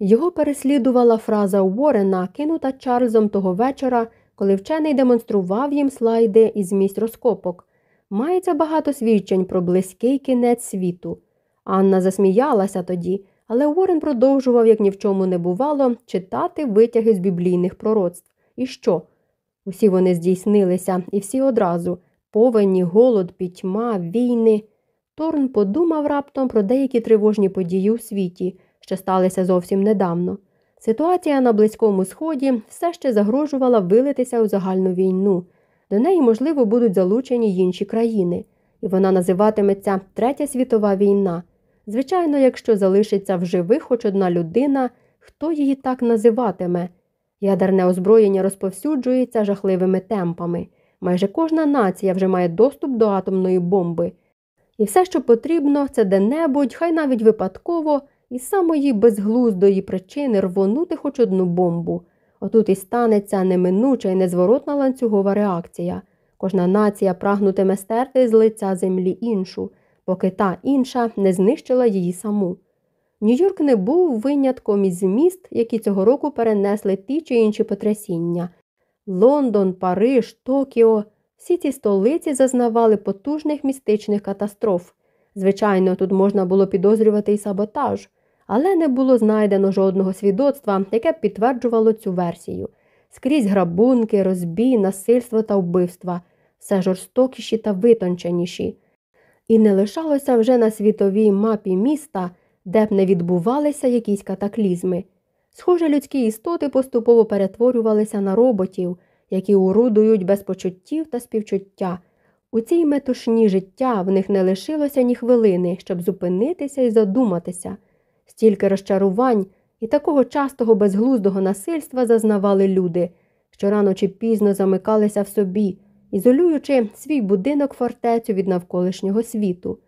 Його переслідувала фраза Уоррена, кинута Чарльзом того вечора, коли вчений демонстрував їм слайди із місць розкопок. Мається багато свідчень про близький кінець світу. Анна засміялася тоді, але Уоррен продовжував, як ні в чому не бувало, читати витяги з біблійних пророцтв. І що? Усі вони здійснилися, і всі одразу повені, голод, пітьма, війни. Торн подумав раптом про деякі тривожні події у світі, що сталися зовсім недавно. Ситуація на Близькому Сході все ще загрожувала вилитися у загальну війну. До неї, можливо, будуть залучені інші країни, і вона називатиметься Третя світова війна. Звичайно, якщо залишиться в живих хоч одна людина, хто її так називатиме? Ядерне озброєння розповсюджується жахливими темпами. Майже кожна нація вже має доступ до атомної бомби. І все, що потрібно, це де-небудь, хай навіть випадково, із самої безглуздої причини рвонути хоч одну бомбу. Отут і станеться неминуча і незворотна ланцюгова реакція. Кожна нація прагнутиме стерти з лиця землі іншу, поки та інша не знищила її саму. Нью-Йорк не був винятком із міст, які цього року перенесли ті чи інші потрясіння. Лондон, Париж, Токіо. Всі ці столиці зазнавали потужних містичних катастроф. Звичайно, тут можна було підозрювати і саботаж, але не було знайдено жодного свідоцтва, яке б підтверджувало цю версію. Скрізь грабунки, розбій, насильство та вбивства, все жорстокіші та витонченіші. І не лишалося вже на світовій мапі міста, де б не відбувалися якісь катаклізми. Схоже, людські істоти поступово перетворювалися на роботів які урудують без почуттів та співчуття. У цій метушні життя в них не лишилося ні хвилини, щоб зупинитися і задуматися. Стільки розчарувань і такого частого безглуздого насильства зазнавали люди, що рано чи пізно замикалися в собі, ізолюючи свій будинок фортецю від навколишнього світу.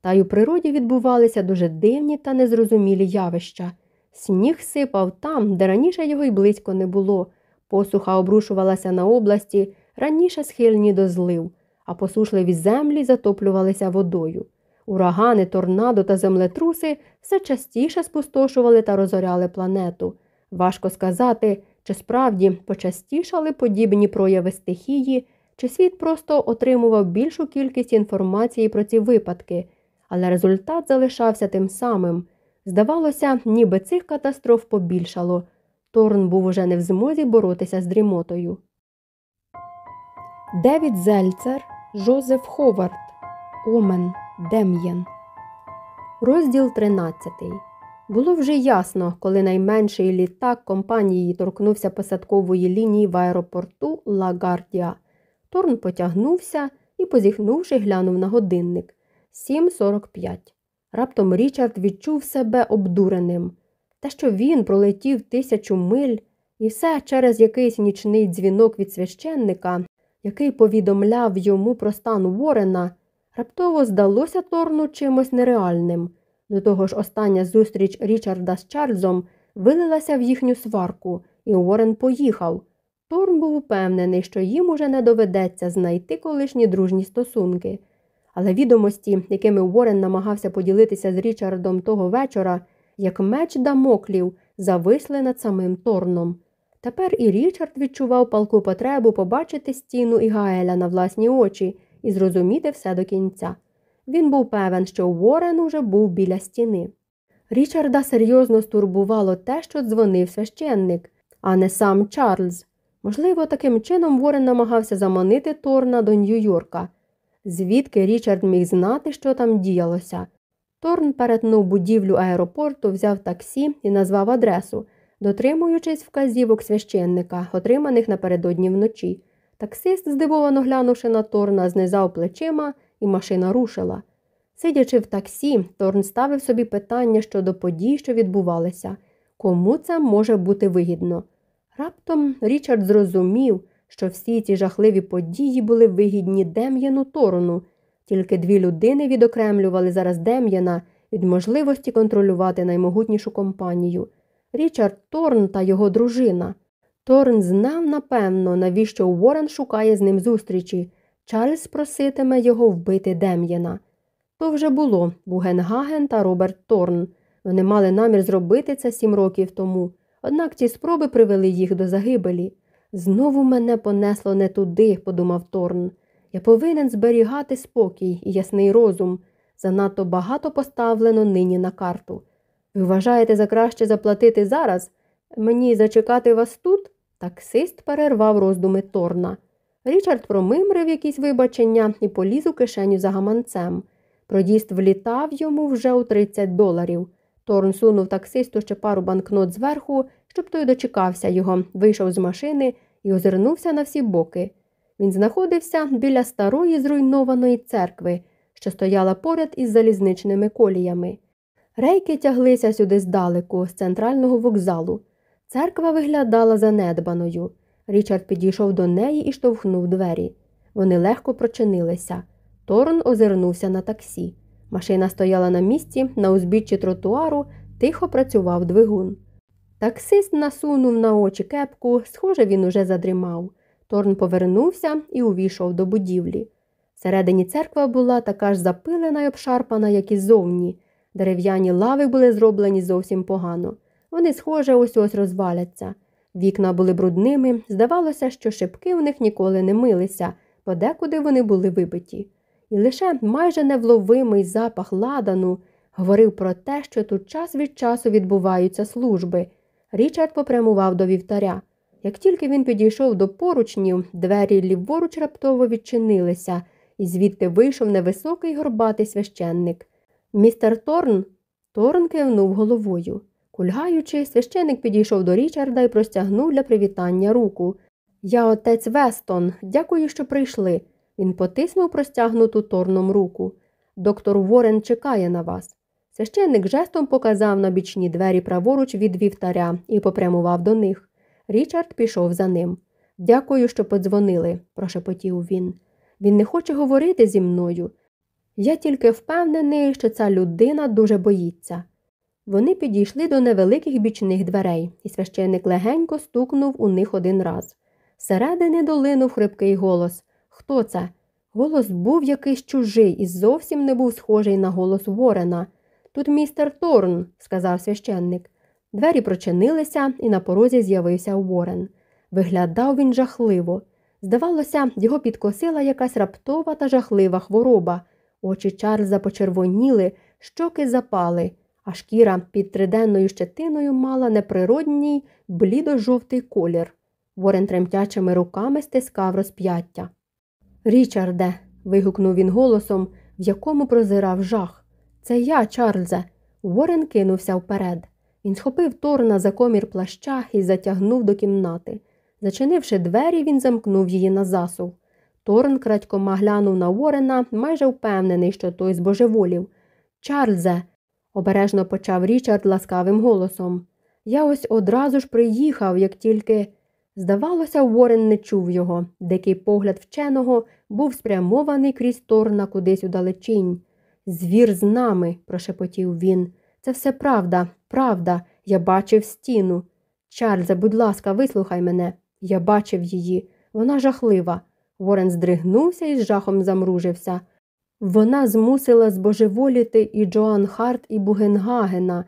Та й у природі відбувалися дуже дивні та незрозумілі явища. Сніг сипав там, де раніше його й близько не було. Посуха обрушувалася на області, раніше схильні до злив, а посушливі землі затоплювалися водою. Урагани, торнадо та землетруси все частіше спустошували та розоряли планету. Важко сказати, чи справді почастішали подібні прояви стихії, чи світ просто отримував більшу кількість інформації про ці випадки, але результат залишався тим самим. Здавалося, ніби цих катастроф побільшало. Торн був уже не в змозі боротися з дрімотою. Девід Зельцер, Жозеф Ховард, Омен Дем'єн. Розділ 13. Було вже ясно, коли найменший літак компанії торкнувся посадкової лінії в аеропорту Лагардія. Торн потягнувся і, позіхнувши, глянув на годинник 7.45. Раптом Річард відчув себе обдуреним. Те, що він пролетів тисячу миль, і все через якийсь нічний дзвінок від священника, який повідомляв йому про стан Ворена, раптово здалося Торну чимось нереальним. До того ж, остання зустріч Річарда з Чарльзом вилилася в їхню сварку, і Уоррен поїхав. Торн був упевнений, що їм уже не доведеться знайти колишні дружні стосунки. Але відомості, якими Уоррен намагався поділитися з Річардом того вечора, як меч дамоклів, зависли над самим Торном. Тепер і Річард відчував палку потребу побачити стіну і Гаеля на власні очі і зрозуміти все до кінця. Він був певен, що Уоррен уже був біля стіни. Річарда серйозно стурбувало те, що дзвонив священник, а не сам Чарльз. Можливо, таким чином Ворен намагався заманити Торна до Нью-Йорка. Звідки Річард міг знати, що там діялося? Торн перетнув будівлю аеропорту, взяв таксі і назвав адресу, дотримуючись вказівок священника, отриманих напередодні вночі. Таксист, здивовано глянувши на Торна, знизав плечима, і машина рушила. Сидячи в таксі, Торн ставив собі питання щодо подій, що відбувалися, кому це може бути вигідно. Раптом Річард зрозумів, що всі ці жахливі події були вигідні Дем'яну Торону, тільки дві людини відокремлювали зараз Дем'яна від можливості контролювати наймогутнішу компанію Річард Торн та його дружина. Торн знав, напевно, навіщо Уоррен шукає з ним зустрічі. Чарльз проситиме його вбити Дем'яна. То вже було Бугенгаген та Роберт Торн. Вони мали намір зробити це сім років тому. Однак ці спроби привели їх до загибелі. Знову мене понесло не туди, подумав Торн. Я повинен зберігати спокій і ясний розум. Занадто багато поставлено нині на карту. Ви вважаєте за краще заплатити зараз? Мені зачекати вас тут? Таксист перервав роздуми Торна. Річард промимрив якісь вибачення і поліз у кишеню за гаманцем. Продіст влітав йому вже у 30 доларів. Торн сунув таксисту ще пару банкнот зверху, щоб той дочекався його, вийшов з машини і озирнувся на всі боки. Він знаходився біля старої зруйнованої церкви, що стояла поряд із залізничними коліями. Рейки тяглися сюди здалеку, з центрального вокзалу. Церква виглядала занедбаною. Річард підійшов до неї і штовхнув двері. Вони легко прочинилися. Торн озирнувся на таксі. Машина стояла на місці, на узбіччі тротуару, тихо працював двигун. Таксист насунув на очі кепку, схоже, він уже задрімав. Торн повернувся і увійшов до будівлі. Всередині церква була така ж запилена й обшарпана, як і зовні. Дерев'яні лави були зроблені зовсім погано. Вони, схоже, ось ось розваляться. Вікна були брудними, здавалося, що шибки в них ніколи не милися, подекуди вони були вибиті. І лише майже невловимий запах ладану говорив про те, що тут час від часу відбуваються служби. Річард попрямував до вівтаря. Як тільки він підійшов до поручнів, двері ліворуч раптово відчинилися, і звідти вийшов невисокий горбатий священник. Містер Торн Торн кивнув головою. Кульгаючи, священик підійшов до Річарда і простягнув для привітання руку. Я отець Вестон, дякую, що прийшли. Він потиснув простягнуту торном руку. Доктор Ворен чекає на вас. Священник жестом показав на бічні двері праворуч від вівтаря і попрямував до них. Річард пішов за ним. Дякую, що подзвонили, прошепотів він. Він не хоче говорити зі мною. Я тільки впевнений, що ця людина дуже боїться. Вони підійшли до невеликих бічних дверей, і священник легенько стукнув у них один раз. Всередини долинув хрипкий голос. Хто це? Голос був якийсь чужий і зовсім не був схожий на голос Ворена. Тут містер Торн, сказав священник. Двері прочинилися, і на порозі з'явився Уоррен. Виглядав він жахливо. Здавалося, його підкосила якась раптова та жахлива хвороба. Очі Чарльза почервоніли, щоки запали, а шкіра під триденною щетиною мала неприродній блідо-жовтий колір. Ворен тремтячими руками стискав розп'яття. Річарде. вигукнув він голосом, в якому прозирав жах. Це я, Чарльзе. Ворен кинувся вперед. Він схопив Торна за комір плаща і затягнув до кімнати. Зачинивши двері, він замкнув її на засув. Торн крадькома глянув на Ворена, майже впевнений, що той збожеволів. Чарльзе, обережно почав Річард ласкавим голосом. Я ось одразу ж приїхав, як тільки. Здавалося, Ворен не чув його. Дикий погляд вченого був спрямований крізь Торна кудись удалечінь. Звір з нами, прошепотів він. Це все правда, правда. Я бачив стіну. Чарльзе, будь ласка, вислухай мене. Я бачив її. Вона жахлива. Ворен здригнувся і з жахом замружився. Вона змусила збожеволіти і Джоан Харт, і Бугенгагена.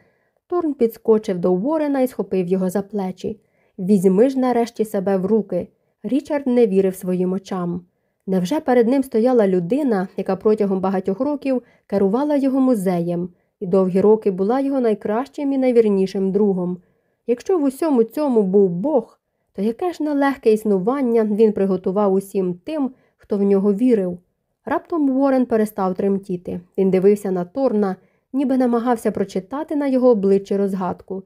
Торн підскочив до Ворена і схопив його за плечі. Візьми ж нарешті себе в руки. Річард не вірив своїм очам. Невже перед ним стояла людина, яка протягом багатьох років керувала його музеєм, і довгі роки була його найкращим і найвірнішим другом? Якщо в усьому цьому був Бог, то яке ж нелегке існування він приготував усім тим, хто в нього вірив? Раптом Ворен перестав тремтіти. Він дивився на Торна, ніби намагався прочитати на його обличчі розгадку.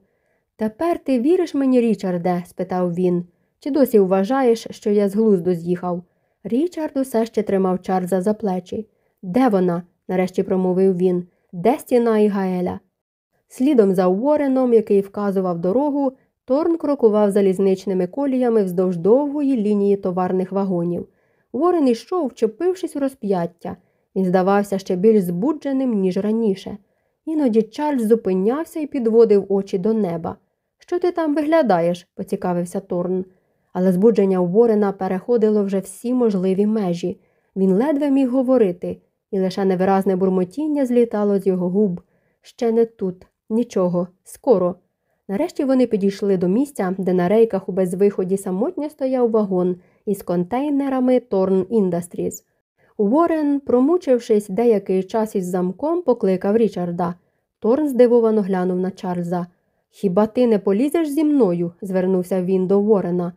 Тепер ти віриш мені, Річарде? спитав він. Чи досі вважаєш, що я з глузду з'їхав? Річард усе ще тримав Чарльза за плечі. Де вона? нарешті промовив він. Де стіна і Гаеля? Слідом за Уореном, який вказував дорогу, Торн крокував залізничними коліями вздовж довгої лінії товарних вагонів. Уоррен йшов, вчепившись у розп'яття. Він здавався ще більш збудженим, ніж раніше. Іноді Чарльз зупинявся і підводив очі до неба. Що ти там виглядаєш? поцікавився Торн. Але збудження Уоррена переходило вже всі можливі межі. Він ледве міг говорити, і лише невиразне бурмотіння злітало з його губ. Ще не тут, нічого, скоро. Нарешті вони підійшли до місця, де на рейках у безвиході самотньо стояв вагон із контейнерами Торн Industries. Уоррен, промучившись деякий час із замком, покликав Річарда. Торн здивовано глянув на Чарльза. Хіба ти не полізеш зі мною? звернувся він до Ворена.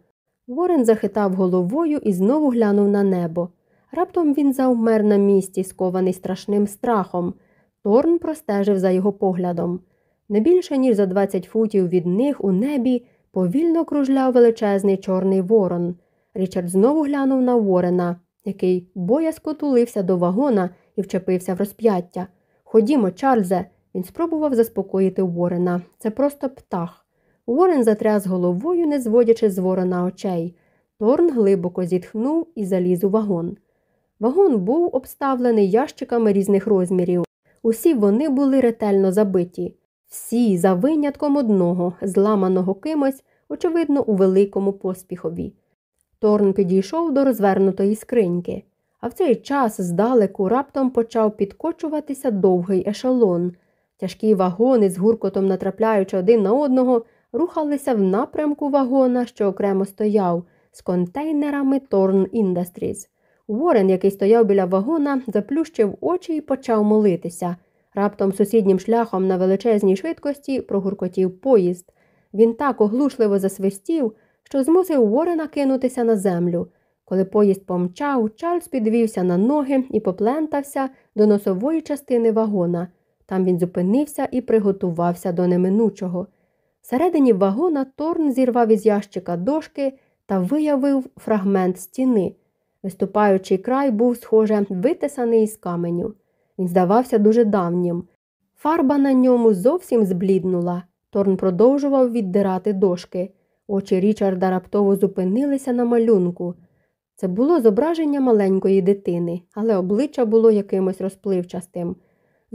Ворен захитав головою і знову глянув на небо. Раптом він завмер на місці, скований страшним страхом. Торн простежив за його поглядом. Не більше, ніж за 20 футів від них у небі повільно кружляв величезний чорний ворон. Річард знову глянув на Ворена, який боязко тулився до вагона і вчепився в розп'яття. Ходімо, Чарльзе, він спробував заспокоїти Ворена. Це просто птах. Ворен затряс головою, не зводячи з ворона очей. Торн глибоко зітхнув і заліз у вагон. Вагон був обставлений ящиками різних розмірів. Усі вони були ретельно забиті. Всі, за винятком одного, зламаного кимось, очевидно, у великому поспіхові. Торн підійшов до розвернутої скриньки, а в цей час здалеку раптом почав підкочуватися довгий ешелон. Тяжкі вагони, з гуркотом натрапляючи один на одного, рухалися в напрямку вагона, що окремо стояв, з контейнерами Торн Industries. Уоррен, який стояв біля вагона, заплющив очі і почав молитися. Раптом сусіднім шляхом на величезній швидкості прогуркотів поїзд. Він так оглушливо засвистів, що змусив Уоррена кинутися на землю. Коли поїзд помчав, Чарльз підвівся на ноги і поплентався до носової частини вагона. Там він зупинився і приготувався до неминучого. Всередині вагона Торн зірвав із ящика дошки та виявив фрагмент стіни. Виступаючий край був, схоже, витисаний із каменю. Він здавався дуже давнім. Фарба на ньому зовсім збліднула. Торн продовжував віддирати дошки. Очі Річарда раптово зупинилися на малюнку. Це було зображення маленької дитини, але обличчя було якимось розпливчастим.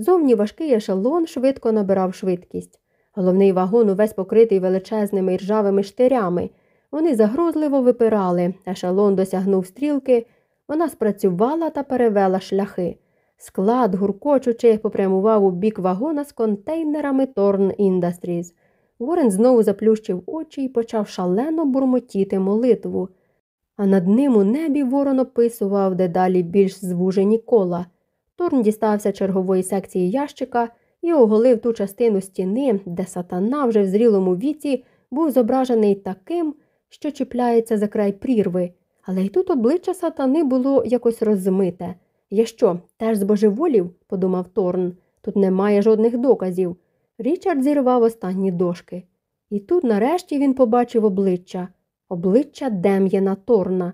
Зовні важкий ешелон швидко набирав швидкість. Головний вагон увесь покритий величезними ржавими штирями. Вони загрозливо випирали, ешелон досягнув стрілки, вона спрацювала та перевела шляхи. Склад, гуркочучи, попрямував у бік вагона з контейнерами Торн Industries. Ворен знову заплющив очі і почав шалено бурмотіти молитву. А над ним у небі ворон описував дедалі більш звужені кола. Торн дістався чергової секції ящика і оголив ту частину стіни, де сатана вже в зрілому віці був зображений таким, що чіпляється за край прірви, але й тут обличчя сатани було якось розмите. Я що, теж збожеволів? подумав Торн. Тут немає жодних доказів. Річард зірвав останні дошки. І тут, нарешті, він побачив обличчя обличчя Дем'єна Торна.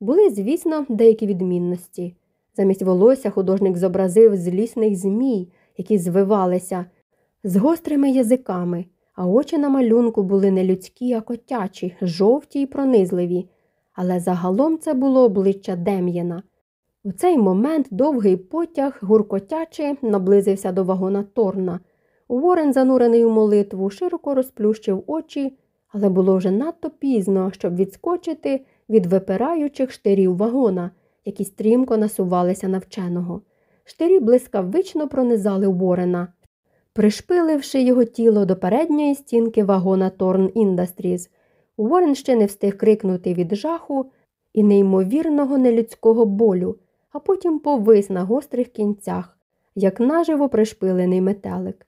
Були, звісно, деякі відмінності. Замість волосся художник зобразив злісних змій, які звивалися, з гострими язиками, а очі на малюнку були не людські, а котячі, жовті й пронизливі. Але загалом це було обличчя Дем'єна. У цей момент довгий потяг, гуркотячи, наблизився до вагона Торна. Уоррен, занурений у молитву, широко розплющив очі, але було вже надто пізно, щоб відскочити від випираючих штирів вагона, які стрімко насувалися на вченого. Штирі блискавично пронизали Уоррена, пришпиливши його тіло до передньої стінки вагона Торн Індастріз. Уоррен ще не встиг крикнути від жаху і неймовірного нелюдського болю, а потім повис на гострих кінцях, як наживо пришпилений метелик.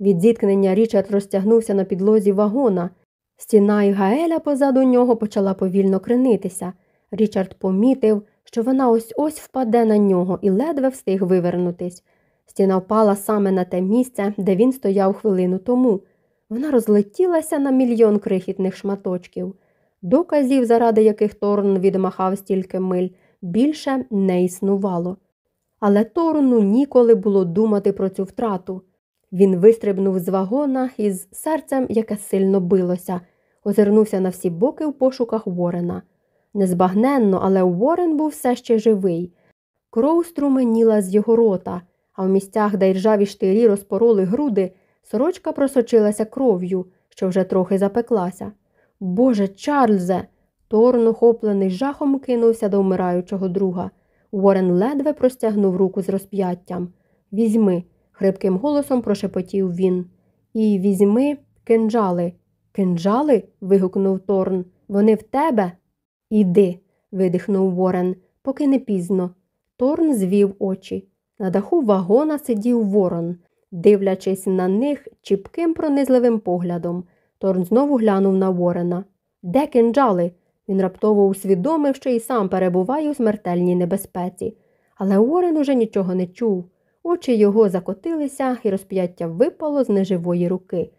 Від зіткнення Річард розтягнувся на підлозі вагона. Стіна і Гаеля позаду нього почала повільно кренитися. Річард помітив, що вона ось ось впаде на нього і ледве встиг вивернутись. Стіна впала саме на те місце, де він стояв хвилину тому. Вона розлетілася на мільйон крихітних шматочків. Доказів, заради яких Торн відмахав стільки миль, більше не існувало. Але Торну ніколи було думати про цю втрату. Він вистрибнув з вагона із серцем, яке сильно билося, озирнувся на всі боки в пошуках Ворена. Незбагненно, але Уоррен був все ще живий. Кров струменіла з його рота, а в місцях, де ржаві штирі розпороли груди, сорочка просочилася кров'ю, що вже трохи запеклася. Боже, Чарльзе! Торн, охоплений жахом, кинувся до вмираючого друга. Уоррен ледве простягнув руку з розп'яттям. Візьми, хрипким голосом прошепотів він. І візьми кинджали. Кинджали? вигукнув Торн. Вони в тебе? Іди, видихнув Ворен, поки не пізно. Торн звів очі. На даху вагона сидів ворон, дивлячись на них чіпким пронизливим поглядом. Торн знову глянув на Ворена. Де кинджали? Він раптово усвідомив, що і сам перебуває у смертельній небезпеці. Але Уоррен уже нічого не чув. Очі його закотилися, і розп'яття випало з неживої руки.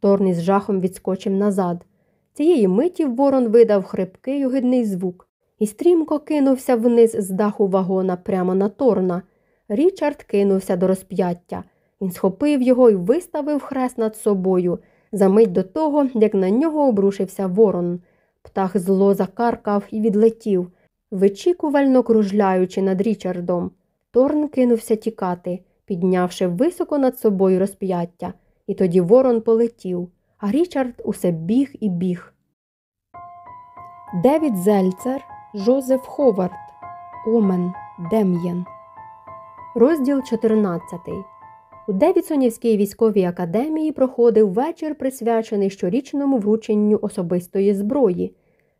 Торн із жахом відскочив назад. Цієї миті ворон видав хрипкий огидний звук і стрімко кинувся вниз з даху вагона прямо на Торна. Річард кинувся до розп'яття. Він схопив його і виставив хрест над собою за мить до того, як на нього обрушився ворон. Птах зло закаркав і відлетів, вичікувально кружляючи над Річардом. Торн кинувся тікати, піднявши високо над собою розп'яття, і тоді ворон полетів, а Річард усе біг і біг. Девід Зельцер, Жозеф Ховард, Омен, Дем'єн. Розділ 14 у Девідсонівській військовій академії проходив вечір, присвячений щорічному врученню особистої зброї.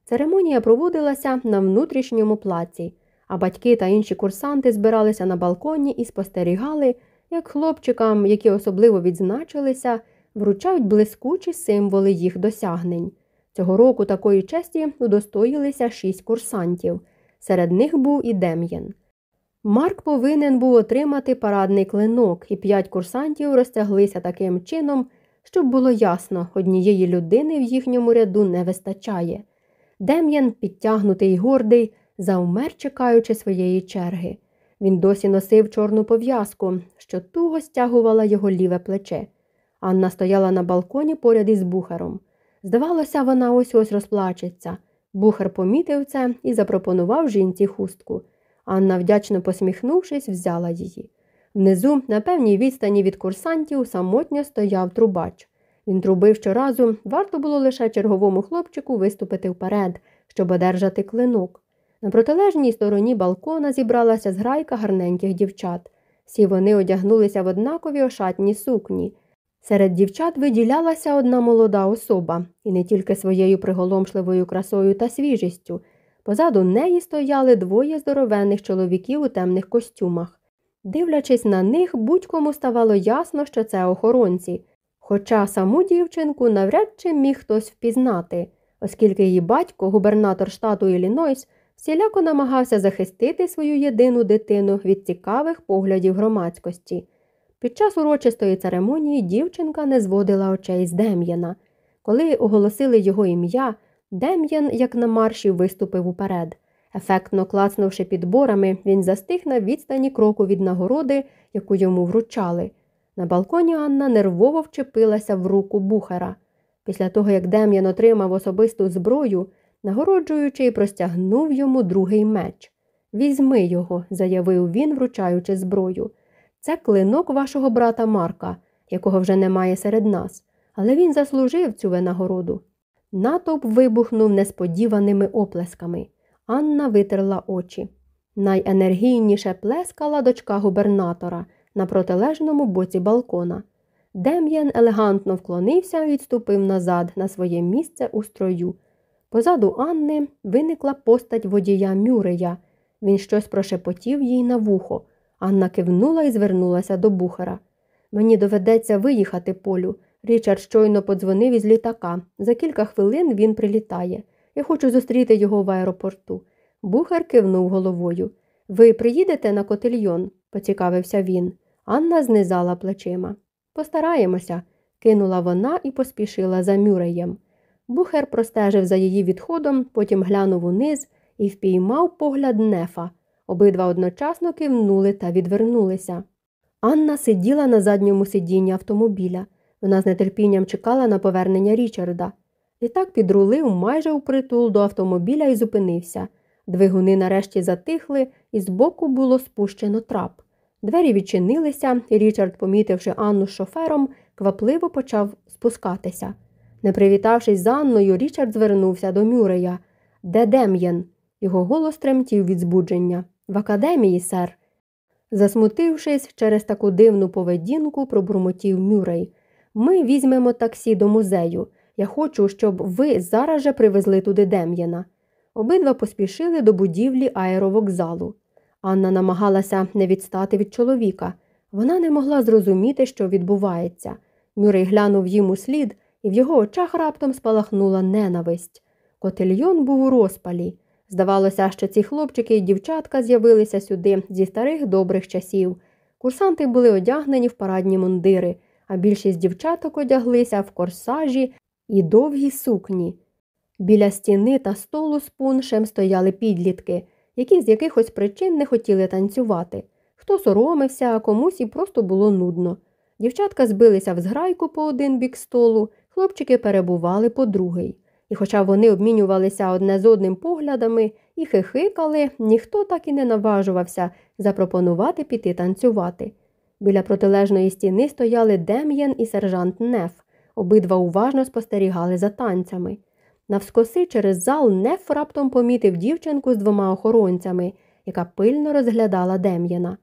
Церемонія проводилася на внутрішньому плаці, а батьки та інші курсанти збиралися на балконі і спостерігали, як хлопчикам, які особливо відзначилися, вручають блискучі символи їх досягнень. Цього року такої честі удостоїлися шість курсантів. Серед них був і Дем'ян. Марк повинен був отримати парадний клинок, і п'ять курсантів розтяглися таким чином, щоб було ясно, однієї людини в їхньому ряду не вистачає. Дем'ян, підтягнутий й гордий, завмер, чекаючи своєї черги. Він досі носив чорну пов'язку, що туго стягувала його ліве плече. Анна стояла на балконі поряд із бухаром. Здавалося, вона ось ось розплачеться. Бухар помітив це і запропонував жінці хустку. Анна, вдячно посміхнувшись, взяла її. Внизу, на певній відстані від курсантів, самотньо стояв трубач. Він трубив щоразу, варто було лише черговому хлопчику виступити вперед, щоб одержати клинок. На протилежній стороні балкона зібралася зграйка гарненьких дівчат. Всі вони одягнулися в однакові ошатні сукні. Серед дівчат виділялася одна молода особа, і не тільки своєю приголомшливою красою та свіжістю. Позаду неї стояли двоє здоровенних чоловіків у темних костюмах. Дивлячись на них, будь-кому ставало ясно, що це охоронці, хоча саму дівчинку навряд чи міг хтось впізнати, оскільки її батько, губернатор штату Іллінойс, всіляко намагався захистити свою єдину дитину від цікавих поглядів громадськості. Під час урочистої церемонії дівчинка не зводила очей з Дем'яна. Коли оголосили його ім'я, Дем'ян, як на марші, виступив уперед. Ефектно клацнувши підборами, він застиг на відстані кроку від нагороди, яку йому вручали. На балконі Анна нервово вчепилася в руку бухара. Після того, як Дем'ян отримав особисту зброю, нагороджуючий простягнув йому другий меч. Візьми його, заявив він, вручаючи зброю. Це клинок вашого брата Марка, якого вже немає серед нас, але він заслужив цю винагороду. Натовп вибухнув несподіваними оплесками. Анна витерла очі. Найенергійніше плескала дочка губернатора на протилежному боці балкона. Дем'ян елегантно вклонився і відступив назад на своє місце у строю. Позаду Анни виникла постать водія Мюрея. Він щось прошепотів їй на вухо. Анна кивнула і звернулася до бухера. Мені доведеться виїхати полю. Річард щойно подзвонив із літака. За кілька хвилин він прилітає. Я хочу зустріти його в аеропорту. Бухар кивнув головою. Ви приїдете на котельйон? поцікавився він. Анна знизала плечима. Постараємося, кинула вона і поспішила за Мюреєм. Бухер простежив за її відходом, потім глянув униз і впіймав погляд нефа. Обидва одночасно кивнули та відвернулися. Анна сиділа на задньому сидінні автомобіля. Вона з нетерпінням чекала на повернення Річарда. Літак підрулив майже впритул до автомобіля і зупинився. Двигуни нарешті затихли, і збоку було спущено трап. Двері відчинилися, і Річард, помітивши Анну з шофером, квапливо почав спускатися. Не привітавшись з Анною, Річард звернувся до Мюрея. Де Дем'єн? Його голос тремтів від збудження. В академії, сер. Засмутившись через таку дивну поведінку, пробурмотів Мюрей. Ми візьмемо таксі до музею. Я хочу, щоб ви зараз же привезли туди Дем'єна. Обидва поспішили до будівлі аеровокзалу. Анна намагалася не відстати від чоловіка. Вона не могла зрозуміти, що відбувається. Мюрей глянув їм у слід, і в його очах раптом спалахнула ненависть. Котельйон був у розпалі. Здавалося, що ці хлопчики і дівчатка з'явилися сюди зі старих добрих часів. Курсанти були одягнені в парадні мундири, а більшість дівчаток одяглися в корсажі і довгі сукні. Біля стіни та столу з пуншем стояли підлітки, які з якихось причин не хотіли танцювати. Хто соромився, а комусь і просто було нудно. Дівчатка збилися в зграйку по один бік столу, хлопчики перебували по другий. І хоча вони обмінювалися одне з одним поглядами і хихикали, ніхто так і не наважувався запропонувати піти танцювати. Біля протилежної стіни стояли Дем'єн і сержант Неф. Обидва уважно спостерігали за танцями. Навскоси через зал Неф раптом помітив дівчинку з двома охоронцями, яка пильно розглядала Дем'яна.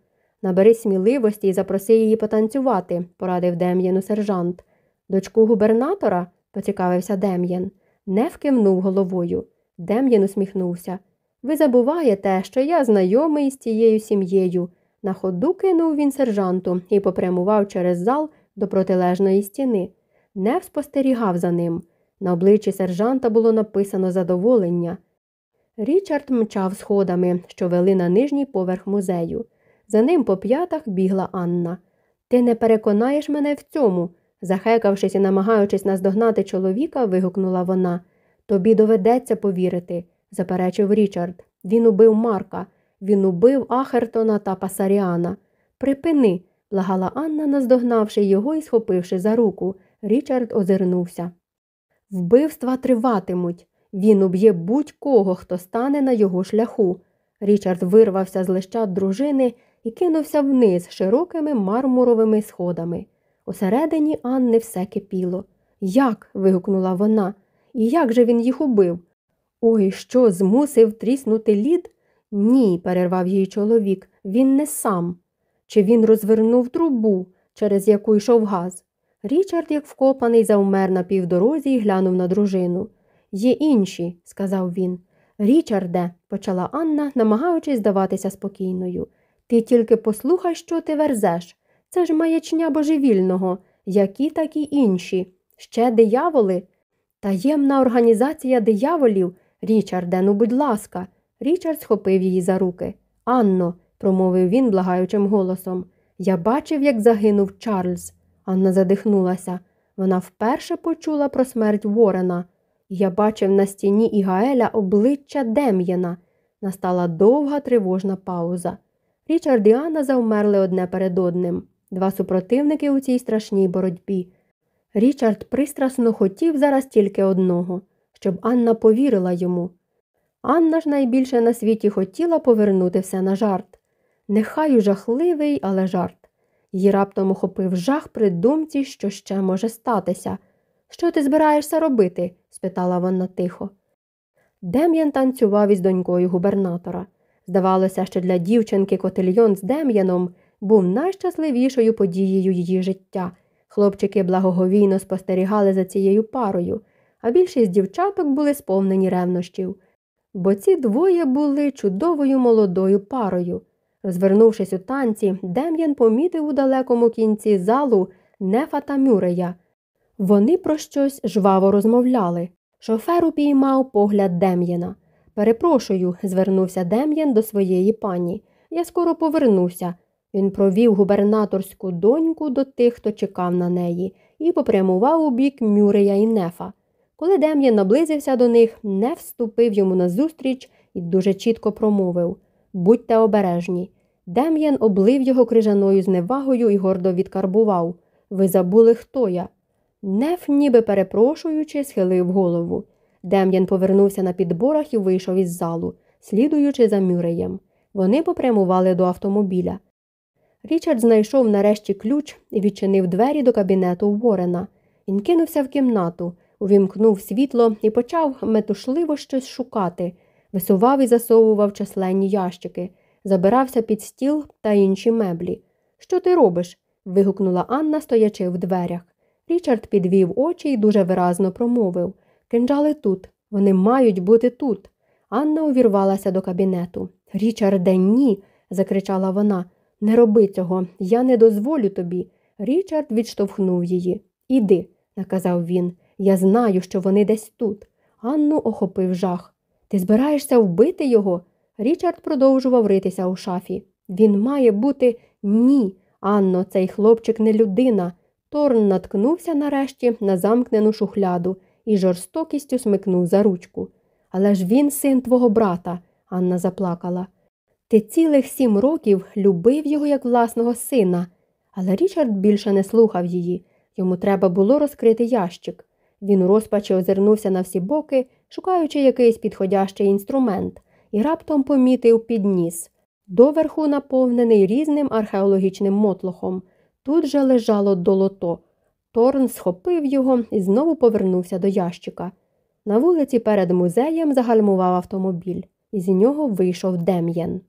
Набери сміливості і запроси її потанцювати, порадив Дем'яну сержант. Дочку губернатора? поцікавився Дем'ян. Неф кивнув головою. Дем'ян усміхнувся. Ви забуваєте, що я знайомий з цією сім'єю. На ходу кинув він сержанту і попрямував через зал до протилежної стіни. Нев спостерігав за ним. На обличчі сержанта було написано задоволення. Річард мчав сходами, що вели на нижній поверх музею. За ним по п'ятах бігла Анна. Ти не переконаєш мене в цьому, захекавшись і намагаючись наздогнати чоловіка, вигукнула вона. Тобі доведеться повірити, заперечив Річард. Він убив Марка, він убив Ахертона та Пасаріана. Припини, благала Анна, наздогнавши його і схопивши за руку. Річард озирнувся. Вбивства триватимуть. Він уб'є будь-кого, хто стане на його шляху. Річард вирвався з лищат дружини і кинувся вниз широкими мармуровими сходами. Усередині Анни все кипіло. Як? вигукнула вона. І як же він їх убив? Ой, що, змусив тріснути лід? Ні, перервав її чоловік, він не сам. Чи він розвернув трубу, через яку йшов газ? Річард, як вкопаний, завмер на півдорозі і глянув на дружину. Є інші, сказав він. Річарде, почала Анна, намагаючись здаватися спокійною. Ти тільки послухай, що ти верзеш. Це ж маячня божевільного, які такі інші. Ще дияволи. Таємна організація дияволів. Річарде, ну, будь ласка. Річард схопив її за руки. Анно, промовив він благаючим голосом. Я бачив, як загинув Чарльз. Анна задихнулася. Вона вперше почула про смерть Ворена. Я бачив на стіні Ігаеля обличчя Дем'яна. Настала довга тривожна пауза. Річард і Анна завмерли одне перед одним, два супротивники у цій страшній боротьбі. Річард пристрасно хотів зараз тільки одного, щоб Анна повірила йому. Анна ж найбільше на світі хотіла повернути все на жарт. Нехай у жахливий, але жарт. Її раптом охопив жах при думці, що ще може статися. Що ти збираєшся робити? спитала вона тихо. Дем'ян танцював із донькою губернатора. Здавалося, що для дівчинки котельйон з Дем'яном був найщасливішою подією її життя. Хлопчики благоговійно спостерігали за цією парою, а більшість дівчаток були сповнені ревнощів. Бо ці двоє були чудовою молодою парою. Розвернувшись у танці, Дем'ян помітив у далекому кінці залу Нефа та Мюрея. Вони про щось жваво розмовляли. Шофер упіймав погляд Дем'яна. Перепрошую, звернувся Дем'ян до своєї пані. Я скоро повернуся. Він провів губернаторську доньку до тих, хто чекав на неї, і попрямував у бік Мюрея і Нефа. Коли Дем'ян наблизився до них, не вступив йому назустріч і дуже чітко промовив Будьте обережні. Дем'ян облив його крижаною зневагою і гордо відкарбував. Ви забули, хто я. Неф, ніби перепрошуючи, схилив голову. Дем'ян повернувся на підборах і вийшов із залу, слідуючи за Мюреєм. Вони попрямували до автомобіля. Річард знайшов нарешті ключ і відчинив двері до кабінету Ворена. Він кинувся в кімнату, увімкнув світло і почав метушливо щось шукати, висував і засовував численні ящики, забирався під стіл та інші меблі. Що ти робиш? вигукнула Анна, стоячи в дверях. Річард підвів очі і дуже виразно промовив Кинджали тут, вони мають бути тут. Анна увірвалася до кабінету. Річарде, ні. закричала вона. Не роби цього, я не дозволю тобі. Річард відштовхнув її. Іди, наказав він. Я знаю, що вони десь тут. Анну охопив жах. Ти збираєшся вбити його? Річард продовжував ритися у шафі. Він має бути ні. Анно, цей хлопчик не людина. Торн наткнувся нарешті на замкнену шухляду і жорстокістю смикнув за ручку. Але ж він син твого брата, Анна заплакала. Ти цілих сім років любив його як власного сина. Але Річард більше не слухав її. Йому треба було розкрити ящик. Він у розпачі озирнувся на всі боки, шукаючи якийсь підходящий інструмент, і раптом помітив підніс. Доверху наповнений різним археологічним мотлохом. Тут же лежало долото. Торн схопив його і знову повернувся до ящика. На вулиці перед музеєм загальмував автомобіль, і з нього вийшов Дем'єн.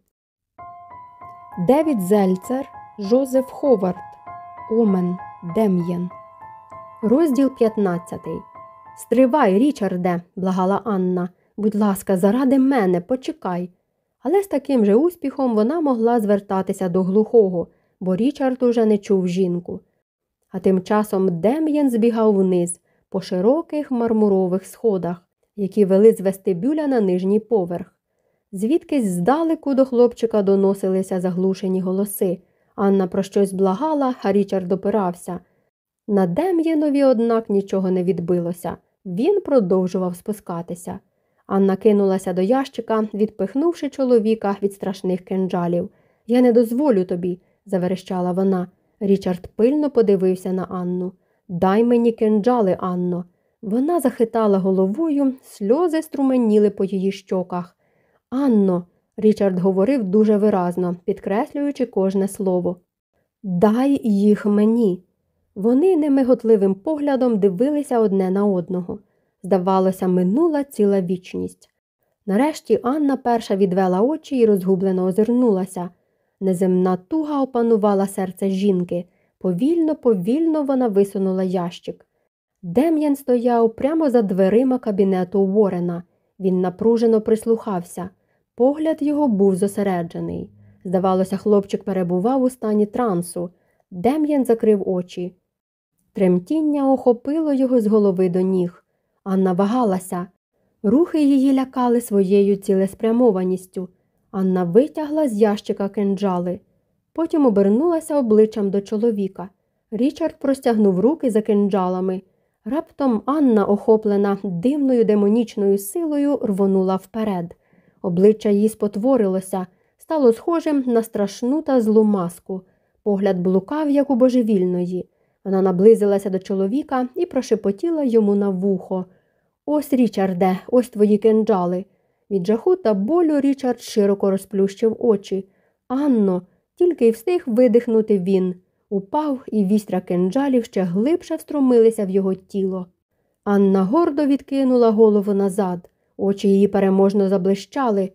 Девід Зельцер, Жозеф Ховард, Омен, Дем'єн. Розділ 15. Стривай, Річарде, благала Анна. Будь ласка, заради мене, почекай. Але з таким же успіхом вона могла звертатися до глухого, бо Річард уже не чув жінку. А тим часом Дем'ян збігав вниз по широких мармурових сходах, які вели з вестибюля на нижній поверх. Звідкись здалеку до хлопчика доносилися заглушені голоси. Анна про щось благала, а Річард опирався. На Дем'янові, однак, нічого не відбилося. Він продовжував спускатися. Анна кинулася до ящика, відпихнувши чоловіка від страшних кинджалів. Я не дозволю тобі, заверещала вона. Річард пильно подивився на Анну. Дай мені кинджали, Анно. Вона захитала головою, сльози струменіли по її щоках. Анно, Річард говорив дуже виразно, підкреслюючи кожне слово. Дай їх мені. Вони немиготливим поглядом дивилися одне на одного. Здавалося, минула ціла вічність. Нарешті Анна перша відвела очі і розгублено озирнулася. Неземна туга опанувала серце жінки. Повільно, повільно вона висунула ящик. Дем'ян стояв прямо за дверима кабінету Уоррена. Він напружено прислухався. Погляд його був зосереджений. Здавалося, хлопчик перебував у стані трансу. Дем'ян закрив очі. Тремтіння охопило його з голови до ніг. Анна вагалася. Рухи її лякали своєю цілеспрямованістю. Анна витягла з ящика кинджали. Потім обернулася обличчям до чоловіка. Річард простягнув руки за кинджалами. Раптом Анна, охоплена дивною демонічною силою, рвонула вперед. Обличчя її спотворилося, стало схожим на страшну та злу маску. Погляд блукав, як у божевільної. Вона наблизилася до чоловіка і прошепотіла йому на вухо. Ось, Річарде, ось твої кинджали. Від жаху та болю Річард широко розплющив очі. Анно, тільки й встиг видихнути він. Упав, і вістря кинджалів ще глибше встромилися в його тіло. Анна гордо відкинула голову назад. Очі її переможно заблищали.